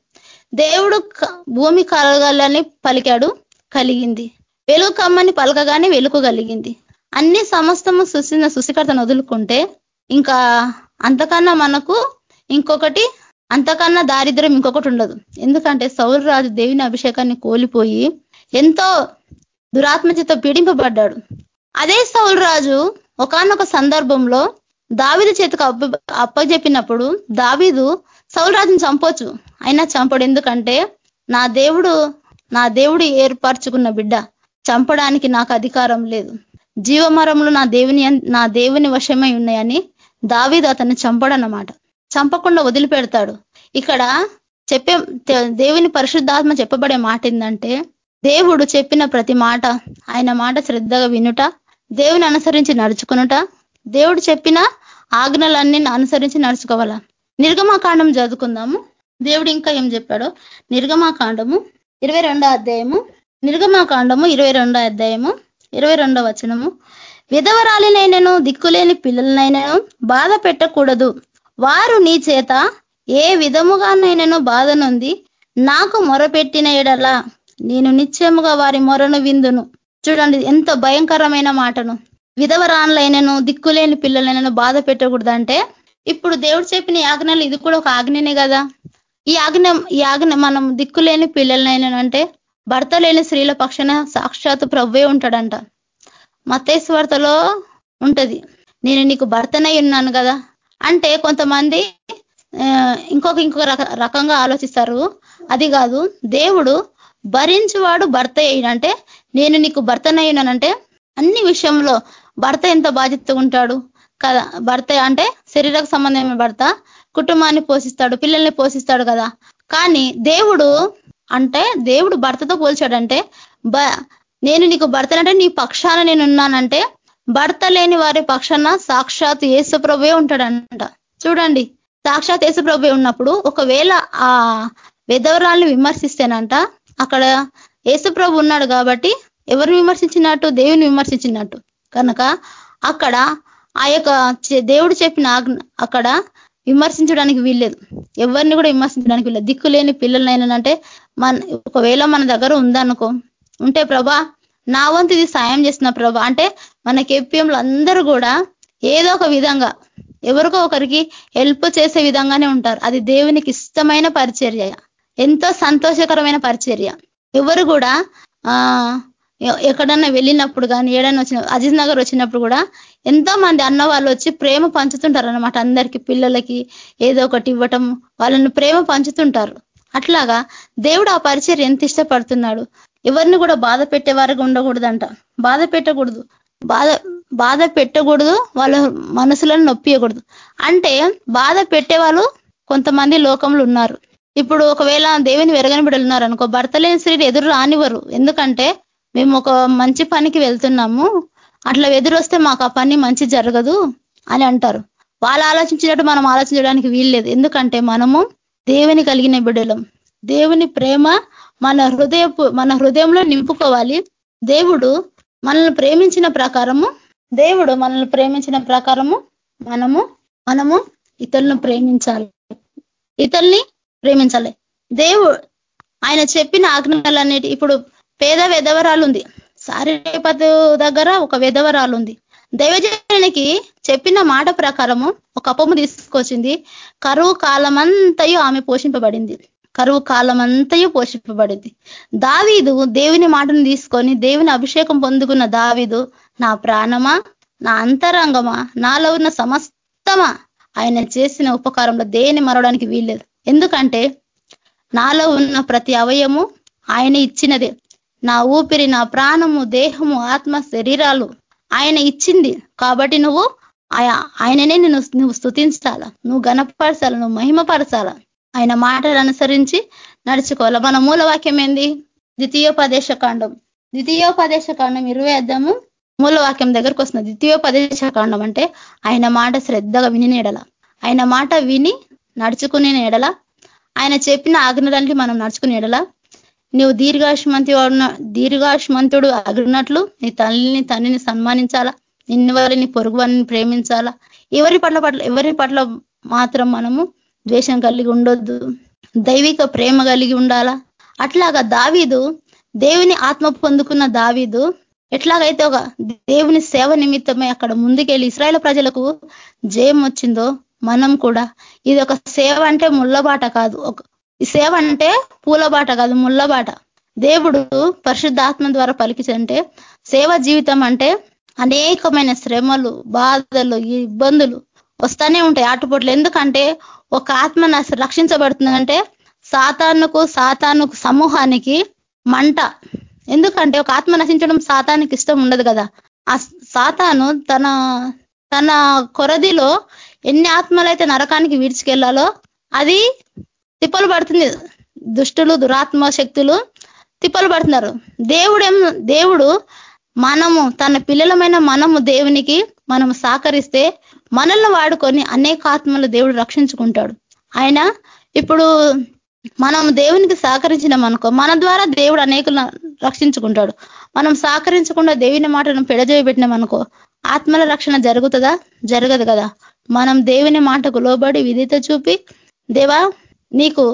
దేవుడు భూమి కలగాలని పలికాడు కలిగింది. వెలుగు కమ్మని పలకగానే వెలుగు కలిగింది. అన్ని సమస్తము సృష్టిన సృష్టికర్తను వదులుకుంటే ఇంకా అంతకన్నా మనకు ఇంకొకటి అంతకన్నా దారిద్ర్యం ఇంకొకటి ఉండదు. ఎందుకంటే సౌరరాజు దేవుని అభిషేకాన్ని కోల్పోయి ఎంతో దురాత్మచిత పీడింపబడ్డాడు. అదే సౌలరాజు ఒకనొక సందర్భంలో దావిదు చేతికి అప్ప అప్పజెప్పినప్పుడు దావిదు సౌలరాజుని చంపొచ్చు. అయినా చంపడు. ఎందుకంటే నా దేవుడు నా దేవుడు ఏర్పరచుకున్న బిడ్డ. చంపడానికి నాకు అధికారం లేదు. జీవమరములు నా దేవుని నా దేవుని వశమై ఉన్నాయని దావీదు అతన్ని చంపడన్నమాట. చంపకుండా వదిలిపెడతాడు. ఇక్కడ చెప్పే దేవుని పరిశుద్ధాత్మ చెప్పబడే మాట ఏంటంటే దేవుడు చెప్పిన ప్రతి మాట ఆయన మాట శ్రద్ధగా వినుట దేవుని అనుసరించి నడుచుకునుట దేవుడు చెప్పిన ఆజ్ఞలన్నీ అనుసరించి నడుచుకోవాలా? నిర్గమాకాండం చదువుకుందాము. దేవుడు ఇంకా ఏం చెప్పాడో? నిర్గమాకాండము ఇరవై అధ్యాయము నిర్గమాకాండము ఇరవై అధ్యాయము ఇరవై వచనము. విధవరాలినైనను దిక్కులేని పిల్లలనైనను బాధ పెట్టకూడదు. వారు నీ చేత ఏ విధముగానైనాను బాధనుంది నాకు మొరపెట్టిన ఎడలా నేను నిశ్చయముగా వారి మొరను విందును. చూడండి ఎంత భయంకరమైన మాటను. విధవరాన్లైనను దిక్కులేని పిల్లలైనను బాధ పెట్టకూడదంటే ఇప్పుడు దేవుడు చెప్పిన యాజ్ఞలు ఇది కూడా ఒక ఆజ్ఞనే కదా. ఈ ఆజ్ఞ ఈ ఆజ్ఞ మనం దిక్కులేని పిల్లలనైనా భర్త లేని స్త్రీల పక్షాన సాక్షాత్ ప్రవ్వే ఉంటాడంట. మతేశ్వర్తలో ఉంటది నేను నీకు భర్తనై ఉన్నాను కదా. అంటే కొంతమంది ఇంకొక ఇంకొక రకంగా ఆలోచిస్తారు. అది కాదు దేవుడు భరించువాడు భర్త అయినంటే నేను నీకు భర్తనయ్యానంటే అన్ని విషయంలో భర్త ఎంత బాధ్యత ఉంటాడు? కదా భర్త అంటే శరీరకు సంబంధమైన భర్త కుటుంబాన్ని పోషిస్తాడు పిల్లల్ని పోషిస్తాడు కదా. కానీ దేవుడు అంటే దేవుడు భర్తతో పోల్చాడంటే నేను నీకు భర్తనంటే నీ పక్షాన నేను ఉన్నానంటే భర్త లేని వారి పక్షాన సాక్షాత్ యేసుప్రభే ఉంటాడంట. చూడండి సాక్షాత్ యేసుప్రభే ఉన్నప్పుడు ఒకవేళ ఆ విధవరాల్ని విమర్శిస్తేనంట అక్కడ యేసుప్రభు ఉన్నాడు కాబట్టి ఎవరిని విమర్శించినట్టు? దేవుని విమర్శించినట్టు. కనుక అక్కడ ఆ యొక్క దేవుడు చెప్పిన అక్కడ విమర్శించడానికి వీల్లేదు. ఎవరిని కూడా విమర్శించడానికి వీల్లేదు. దిక్కు లేని పిల్లలనైనానంటే మన ఒకవేళ మన దగ్గర ఉందనుకో ఉంటే ప్రభా నా వంతు ఇది సాయం చేసిన ప్రభా. అంటే మన కేపీఎంలు అందరూ కూడా ఏదో ఒక విధంగా ఎవరికో ఒకరికి హెల్ప్ చేసే విధంగానే ఉంటారు. అది దేవునికి ఇష్టమైన పరిచర్య. ఎంతో సంతోషకరమైన పరిచర్య. ఎవరు కూడా ఆ ఎక్కడన్నా వెళ్ళినప్పుడు కానీ ఏడన్నా వచ్చిన అజీజ్ నగర్ వచ్చినప్పుడు కూడా ఎంతో మంది అన్న వాళ్ళు వచ్చి ప్రేమ పంచుతుంటారు అనమాట అందరికి పిల్లలకి ఏదో ఒకటి ఇవ్వటం వాళ్ళని ప్రేమ పంచుతుంటారు. అట్లాగా దేవుడు ఆ పరిచయం ఎంత ఇష్టపడుతున్నాడు? ఎవరిని కూడా బాధ పెట్టేవారుగా ఉండకూడదంట. బాధ పెట్టకూడదు. బాధ బాధ పెట్టకూడదు వాళ్ళ మనసులను నొప్పియకూడదు. అంటే బాధ పెట్టేవాళ్ళు కొంతమంది లోకంలో ఉన్నారు. ఇప్పుడు ఒకవేళ దేవుని వెరగని బిడ్డలు ఉన్నారు అనుకో భర్త లేని స్త్రీని ఎదురు రానివ్వరు. ఎందుకంటే మేము ఒక మంచి పనికి వెళ్తున్నాము. అట్లా ఎదురొస్తే మాకు ఆ పని మంచి జరగదు అని అంటారు. వాళ్ళు ఆలోచించినట్టు మనం ఆలోచించడానికి వీల్లేదు. ఎందుకంటే మనము దేవుని కలిగిన బిడలం దేవుని ప్రేమ మన హృదయపు మన హృదయంలో నింపుకోవాలి. దేవుడు మనల్ని ప్రేమించిన ప్రకారము దేవుడు మనల్ని ప్రేమించిన ప్రకారము మనము మనము ఇతరులను ప్రేమించాలి. ఇతరుల్ని ప్రేమించాలి. దేవుడు ఆయన చెప్పిన ఆజ్ఞలన్నిటి ఇప్పుడు పేద వెదవరాలు ఉంది. సారేపతి దగ్గర ఒక విధవరాలు ఉంది దైవజనానికి చెప్పిన మాట ప్రకారము ఒక అపము తీసుకొచ్చింది. కరువు కాలమంతయు ఆమె పోషింపబడింది. కరువు కాలమంతయు పోషింపబడింది. దావీదు దేవుని మాటను తీసుకొని దేవుని అభిషేకం పొందుకున్న దావీదు నా ప్రాణమా నా అంతరంగమా నాలో ఉన్న సమస్తమా ఆయన చేసిన ఉపకారంలో దేని మరవడానికి వీల్లేదు. ఎందుకంటే నాలో ఉన్న ప్రతి అవయము ఆయన ఇచ్చినదే. నా ఊపిరి నా ప్రాణము దేహము ఆత్మ శరీరాలు ఆయన ఇచ్చింది. కాబట్టి నువ్వు ఆయననే నేను నువ్వు స్థుతించాల నువ్వు గణపరచాల నువ్వు మహిమపరచాలా? ఆయన మాటలు అనుసరించి నడుచుకోవాలా? మన మూలవాక్యం ఏంది? ద్వితీయోపదేశ కాండం ద్వితీయోపదేశ కాండం ఇరవై అద్దము మూలవాక్యం దగ్గరకు వస్తుంది. ద్వితీయోపదేశ కాండం అంటే ఆయన మాట శ్రద్ధగా విని ఎడల ఆయన మాట విని నడుచుకునే ఎడల ఆయన చెప్పిన ఆజ్ఞలన్నీ మనం నడుచుకునే ఎడల నువ్వు దీర్ఘాయుష్మంతి దీర్ఘాయుష్మంతుడు అగినట్లు నీ తల్లిని తండ్రిని సన్మానించాలా? నిన్ను వారిని పొరుగు వారిని ప్రేమించాలా? ఎవరి పట్ల పట్ల ఎవరి పట్ల మాత్రం మనము ద్వేషం కలిగి ఉండొద్దు. దైవిక ప్రేమ కలిగి ఉండాలా? అట్లాగా దావీదు దేవుని ఆత్మ పొందుకున్న దావీదు ఎట్లాగైతే ఒక దేవుని సేవ నిమిత్తమే అక్కడ ముందుకెళ్ళి ఇస్రాయల్ ప్రజలకు జయం వచ్చిందో మనం కూడా ఇది ఒక సేవ అంటే ముళ్ళబాట కాదు. ఒక ఈ సేవ అంటే పూలబాట కాదు ముళ్ళబాట దేవుడు పరిశుద్ధాత్మ ద్వారా పలికించంటే సేవ జీవితం అంటే అనేకమైన శ్రమలు బాధలు ఇబ్బందులు వస్తానే ఉంటాయి ఆటుపోట్లు. ఎందుకంటే ఒక ఆత్మ రక్షించబడుతుందంటే సాతానుకు సాతానుకు సమూహానికి మంట. ఎందుకంటే ఒక ఆత్మ నశించడం సాతానికి ఇష్టం ఉండదు కదా. ఆ సాతాను తన తన కొరదిలో ఎన్ని ఆత్మలైతే నరకానికి విడిచికెళ్ళాలో అది తిప్పలు పడుతుంది. దుష్టులు దురాత్మ శక్తులు తిప్పలు పడుతున్నారు. దేవుడేం దేవుడు మనము తన పిల్లలమైన మనము దేవునికి మనము సహకరిస్తే మనల్ని వాడుకొని అనేక ఆత్మలు దేవుడు రక్షించుకుంటాడు. ఆయన ఇప్పుడు మనం దేవునికి సహకరించినాం అనుకో మన ద్వారా దేవుడు అనేకులను రక్షించుకుంటాడు. మనం సహకరించకుండా దేవుని మాటను పెడజోయి పెట్టినాం అనుకో ఆత్మల రక్షణ జరుగుతుందా? జరగదు కదా. మనం దేవుని మాటకు లోబడి విధిత చూపి దేవా నీకు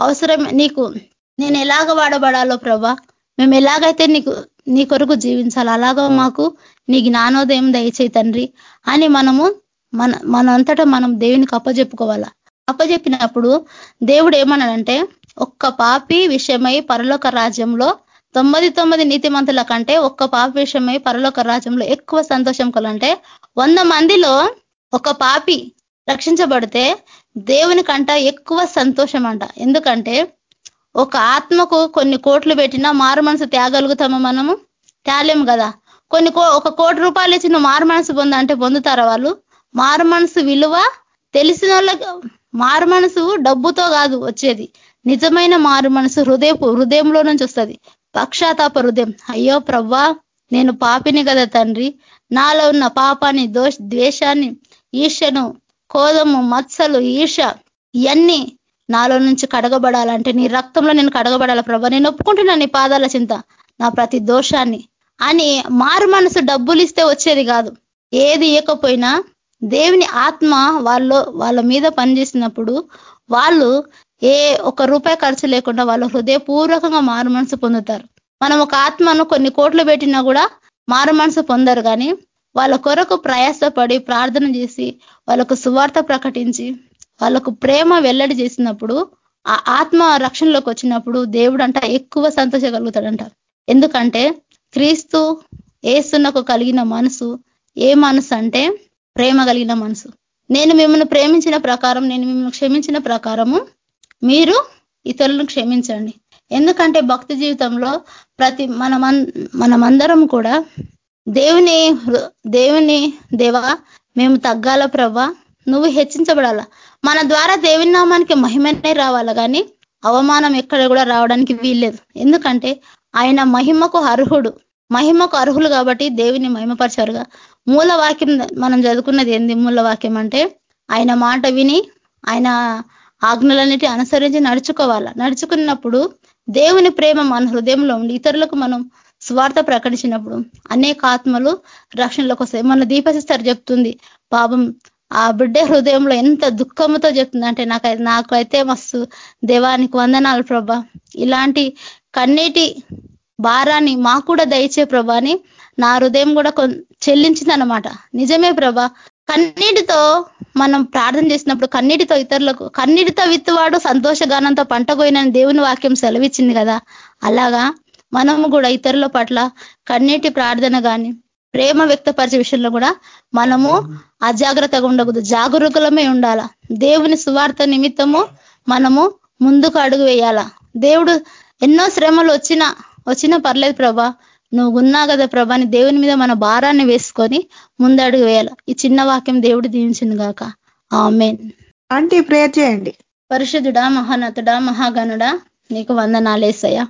అవసరం నీకు నేను ఎలాగ వాడబడాలో ప్రభా? మేము ఎలాగైతే నీకు నీ కొరకు జీవించాలి అలాగో మాకు నీ జ్ఞానోదయం దయచేయి తండ్రి. అని మనము మన మనంతటా మనం దేవునికి అప్పజెప్పుకోవాలా? అప్పజెప్పినప్పుడు దేవుడు ఏమన్నాడంటే ఒక్క పాపి విషయమై పరలోక రాజ్యంలో తొమ్మిది తొమ్మిది నీతిమంతుల కంటే ఒక్క పాప విషయమై పరలోక రాజ్యంలో ఎక్కువ సంతోషం కలంటే వంద మందిలో ఒక పాపి రక్షించబడితే దేవుని కంట ఎక్కువ సంతోషం అంట ఎందుకంటే ఒక ఆత్మకు కొన్ని కోట్లు పెట్టినా మారు మనసు తేగలుగుతామా మనము? తేలేము కదా. కొన్ని ఒక కోటి రూపాయలు ఇచ్చి నువ్వు మారు మనసు పొంద అంటే పొందుతారా వాళ్ళు? మారు మనసు విలువ తెలిసిన వాళ్ళకి మారు మనసు డబ్బుతో కాదు వచ్చేది. నిజమైన మారు మనసు హృదయపు హృదయంలో నుంచి వస్తుంది. పక్షాతాప హృదయం. అయ్యో ప్రవ్వా నేను పాపిని కదా తండ్రి. నాలో ఉన్న పాపాన్ని దోష ద్వేషాన్ని ఈర్షను కోదము మత్సలు ఈర్ష ఇవన్నీ నాలో నుంచి కడగబడాలంటే నీ రక్తంలో నేను కడగబడాల ప్రభా? నేను ఒప్పుకుంటున్నా నీ పాదాల చింత నా ప్రతి దోషాన్ని. అని మారు మనసు డబ్బులు ఇస్తే వచ్చేది కాదు. ఏది ఇవ్వకపోయినా దేవుని ఆత్మ వాళ్ళు వాళ్ళ మీద పనిచేసినప్పుడు వాళ్ళు ఏ ఒక రూపాయి ఖర్చు లేకుండా వాళ్ళు హృదయపూర్వకంగా మారు మనసు పొందుతారు. మనం ఒక ఆత్మను కొన్ని కోట్లు పెట్టినా కూడా మారు మనసు పొందరు కానీ వాళ్ళ కొరకు ప్రయాసపడి ప్రార్థన చేసి వాళ్ళకు సువార్త ప్రకటించి వాళ్ళకు ప్రేమ వెల్లడి చేసినప్పుడు ఆ ఆత్మ రక్షణలోకి వచ్చినప్పుడు దేవుడు అంట ఎక్కువ సంతోషగలుగుతాడంట. ఎందుకంటే క్రీస్తు ఏసునకు కలిగిన మనసు ఏ మనసు అంటే ప్రేమ కలిగిన మనసు. నేను మిమ్మల్ని ప్రేమించిన ప్రకారం నేను మిమ్మల్ని క్షమించిన ప్రకారము మీరు ఇతరులను క్షమించండి. ఎందుకంటే భక్తి జీవితంలో ప్రతి మన మనమందరం కూడా దేవుని దేవుని దేవా మేము తగ్గాల ప్రభా నువ్వు హెచ్చించబడాల? మన ద్వారా దేవుని నామానికి మహిమనే రావాల కానీ అవమానం ఎక్కడ కూడా రావడానికి వీల్లేదు. ఎందుకంటే ఆయన మహిమకు అర్హుడు. మహిమకు అర్హులు కాబట్టి దేవుని మహిమపరిచారుగా. మూల వాక్యం మనం చదువుకున్నది ఏంది? మూల వాక్యం అంటే ఆయన మాట విని ఆయన ఆజ్ఞలన్నిటి అనుసరించి నడుచుకోవాలా. నడుచుకున్నప్పుడు దేవుని ప్రేమ మన హృదయంలో ఉండి ఇతరులకు మనం స్వార్థ ప్రకటించినప్పుడు అనేక ఆత్మలు రక్షణలోకి వస్తాయి. మన దీపశిస్తారు చెప్తుంది పాపం ఆ బిడ్డ హృదయంలో ఎంత దుఃఖంతో చెప్తుంది అంటే నాకు నాకైతే మస్తు దేవానికి వందనాలు ప్రభ. ఇలాంటి కన్నీటి భారాన్ని మాకు కూడా దయచే ప్రభాని నా హృదయం కూడా చెల్లించింది అనమాట నిజమే ప్రభ. కన్నీటితో మనం ప్రార్థన చేసినప్పుడు కన్నీటితో ఇతరులకు కన్నీటితో విత్తువాడు సంతోషగానంతో పంట పోయినని దేవుని వాక్యం సెలవిచ్చింది కదా. అలాగా మనము కూడా ఇతరుల పట్ల కన్నీటి ప్రార్థన కానీ ప్రేమ వ్యక్తపరిచే విషయంలో కూడా మనము అజాగ్రత్తగా ఉండకూడదు. జాగరూకులమే ఉండాల. దేవుని సువార్త నిమిత్తము మనము ముందుకు అడుగు వేయాల. దేవుడు ఎన్నో శ్రమలు వచ్చినా వచ్చినా పర్లేదు ప్రభా. నువ్వు ఉన్నా కదా ప్రభాని దేవుని మీద మన భారాన్ని వేసుకొని ముందడుగు వేయాల. ఈ చిన్న వాక్యం దేవుడు దీవించింది గాక. ఆమెన్. ఆంటీ ప్రేయర్ చేయండి. పరిశుద్ధుడా మహానతుడా మహాగణుడా నీకు వందనాలేసయ్యా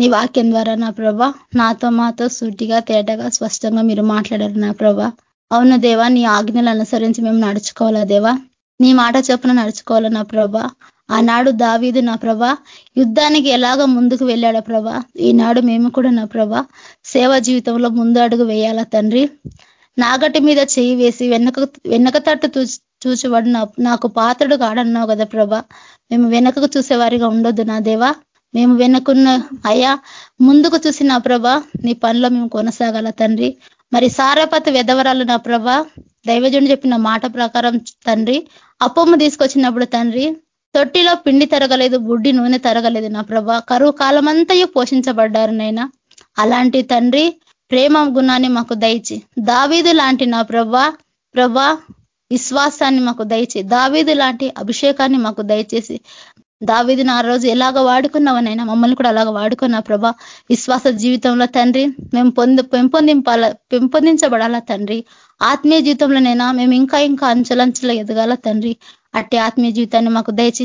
నీ వాక్యం ద్వారా నా ప్రభ నాతో మాతో సూటిగా తేటగా స్పష్టంగా మీరు మాట్లాడారు నా ప్రభ. అవును దేవా నీ ఆజ్ఞలు అనుసరించి మేము నడుచుకోవాలా దేవా? నీ మాట చొప్పున నడుచుకోవాలా నా ప్రభ? ఆనాడు దావీదు నా ప్రభ యుద్ధానికి ఎలాగ ముందుకు వెళ్ళాడా ప్రభ? ఈనాడు మేము కూడా నా ప్రభ సేవ జీవితంలో ముందు అడుగు వేయాలా తండ్రి? నాగటి మీద చేయి వేసి వెనక వెనక తట్టు చూచివాడు నాకు పాత్రడు కాడన్నావు కదా ప్రభ. మేము వెనకకు చూసేవారిగా ఉండొద్దు నా దేవా. మేము వెనుకున్న అయ్యా ముందుకు చూసి నా ప్రభా నీ పనిలో మేము కొనసాగాల తండ్రి. మరి సారపతి వెదవరాలు నా ప్రభా దైవజుని చెప్పిన మాట ప్రకారం తండ్రి అప్పమ్మ తీసుకొచ్చినప్పుడు తండ్రి తొట్టిలో పిండి తరగలేదు బుడ్డి నూనె తరగలేదు నా ప్రభ. కరువు కాలమంతయు పోషించబడ్డారు నైనా అలాంటి తండ్రి ప్రేమ గుణాన్ని మాకు దయచి. దావీదు లాంటి నా ప్రభా ప్రభా విశ్వాసాన్ని మాకు దయచి. దావీదు లాంటి అభిషేకాన్ని మాకు దయచేసి దావేదిని ఆ రోజు ఎలాగ వాడుకున్నావనైనా? మమ్మల్ని కూడా అలాగ వాడుకున్నా ప్రభా. విశ్వాస జీవితంలో తండ్రి మేము పొంది పెంపొందింపాల పెంపొందించబడాలా తండ్రి? ఆత్మీయ జీవితంలోనైనా మేము ఇంకా ఇంకా అంచెలంచెలు ఎదగాల తండ్రి? అట్టి ఆత్మీయ జీవితాన్ని మాకు దయచి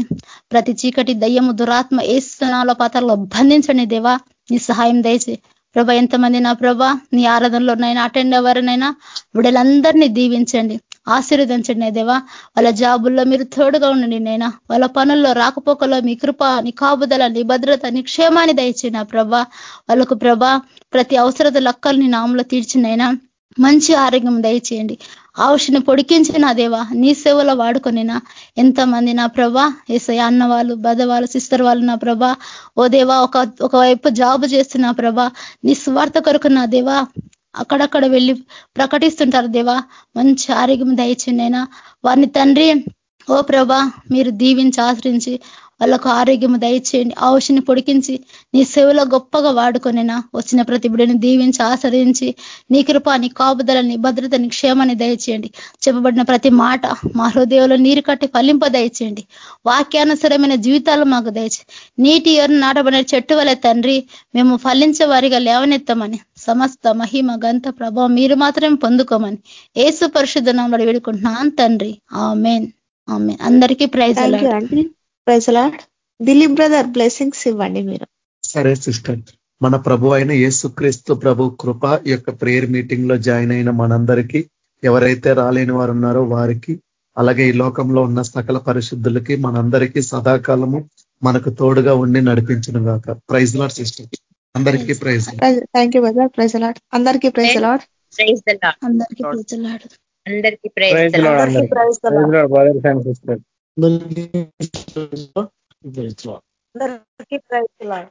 ప్రతి చీకటి దయ్యము దురాత్మ ఏ స్థనాల పాత్రలో బంధించండి దేవా. నీ సహాయం దయచి. ప్రభ ఎంతమంది నా ప్రభా నీ ఆరాధనలోనైనా అటెండ్ ఎవరినైనా విడలందరినీ దీవించండి. ఆశీర్వదించండి దేవా. వాళ్ళ జాబుల్లో మీరు తోడుగా ఉండండి నైనా వాళ్ళ పనుల్లో రాకపోకలో మీ కృప నీ కాపుదల నీ భద్రత నీ క్షేమాన్ని దయచిన ప్రభా. వాళ్ళకు ప్రభా ప్రతి అవసరత లక్కలు నీ నామంలో తీర్చినైనా మంచి ఆరోగ్యం దయచేయండి. ఆవుషని పొడికించిన దేవా నీ సేవలో వాడుకొనినా ఎంతమంది నా ప్రభా ఏసయ అన్న వాళ్ళు బదవాళ్ళు సిస్టర్ వాళ్ళు నా ప్రభా. ఓ దేవా ఒక ఒకవైపు జాబ్ చేస్తున్నా ప్రభా నీ స్వార్థ కొరకు నా దేవా. అక్కడక్కడ వెళ్ళి ప్రకటిస్తుంటారు దేవా. మంచి ఆరోగ్యం దయచిండైనా వారిని తండ్రి ఓ ప్రభా మీరు దీవించి ఆశ్రయించి వాళ్ళకు ఆరోగ్యం దయచేయండి. ఆవుషిని పొడికించి నీ సేవలో గొప్పగా వాడుకొనినా వచ్చిన ప్రతి బిడ్డని దీవించి ఆశ్రయించి నీ కృప నీ కాపుదల భద్రత క్షేమాన్ని దయచేయండి. చెప్పబడిన ప్రతి మాట మా హృదయంలో నీరు కట్టి ఫలింప దయచేయండి. వాక్యానుసరమైన జీవితాలు మాకు దయచి నీటి ఎవరు నాటబడిన చెట్టు వలె తండ్రి మేము ఫలించే వారిగా లేవనెత్తామని. సమస్త మహిమ గంత ప్రభావం మీరు మాత్రమే పొందుకోమని ఏసు పరిశుద్ధ నామలో వేడుకుంటున్నాను తండ్రి. ఆమెన్. ఆమెన్. అందరికీ praise praise Lord Dilip brother blessings ఇవ్వండి మీరు. సరే సిస్టర్ మన ప్రభు అయిన యేసుక్రీస్తు ప్రభు కృప యొక్క ప్రేయర్ మీటింగ్లో జాయిన్ అయిన మనందరికీ ఎవరైతే రాలేని వారు ఉన్నారో వారికి అలాగే ఈ లోకంలో ఉన్న సకల పరిశుద్ధులకి మనందరికీ సదాకాలము మనకు తోడుగా ఉండి నడిపించను గాక ప్రైజ్ లాడ్ సిస్టర్ అందరికీ praise. Thank you brother praise Lord అందరికీ ప్రైజ్ లాడ్ అందరికీ ప్రైజ్ లాడ్ అందరికీ ప్రైజ్ అందరికీ. అందరికీ ప్రైజ్ లాడ్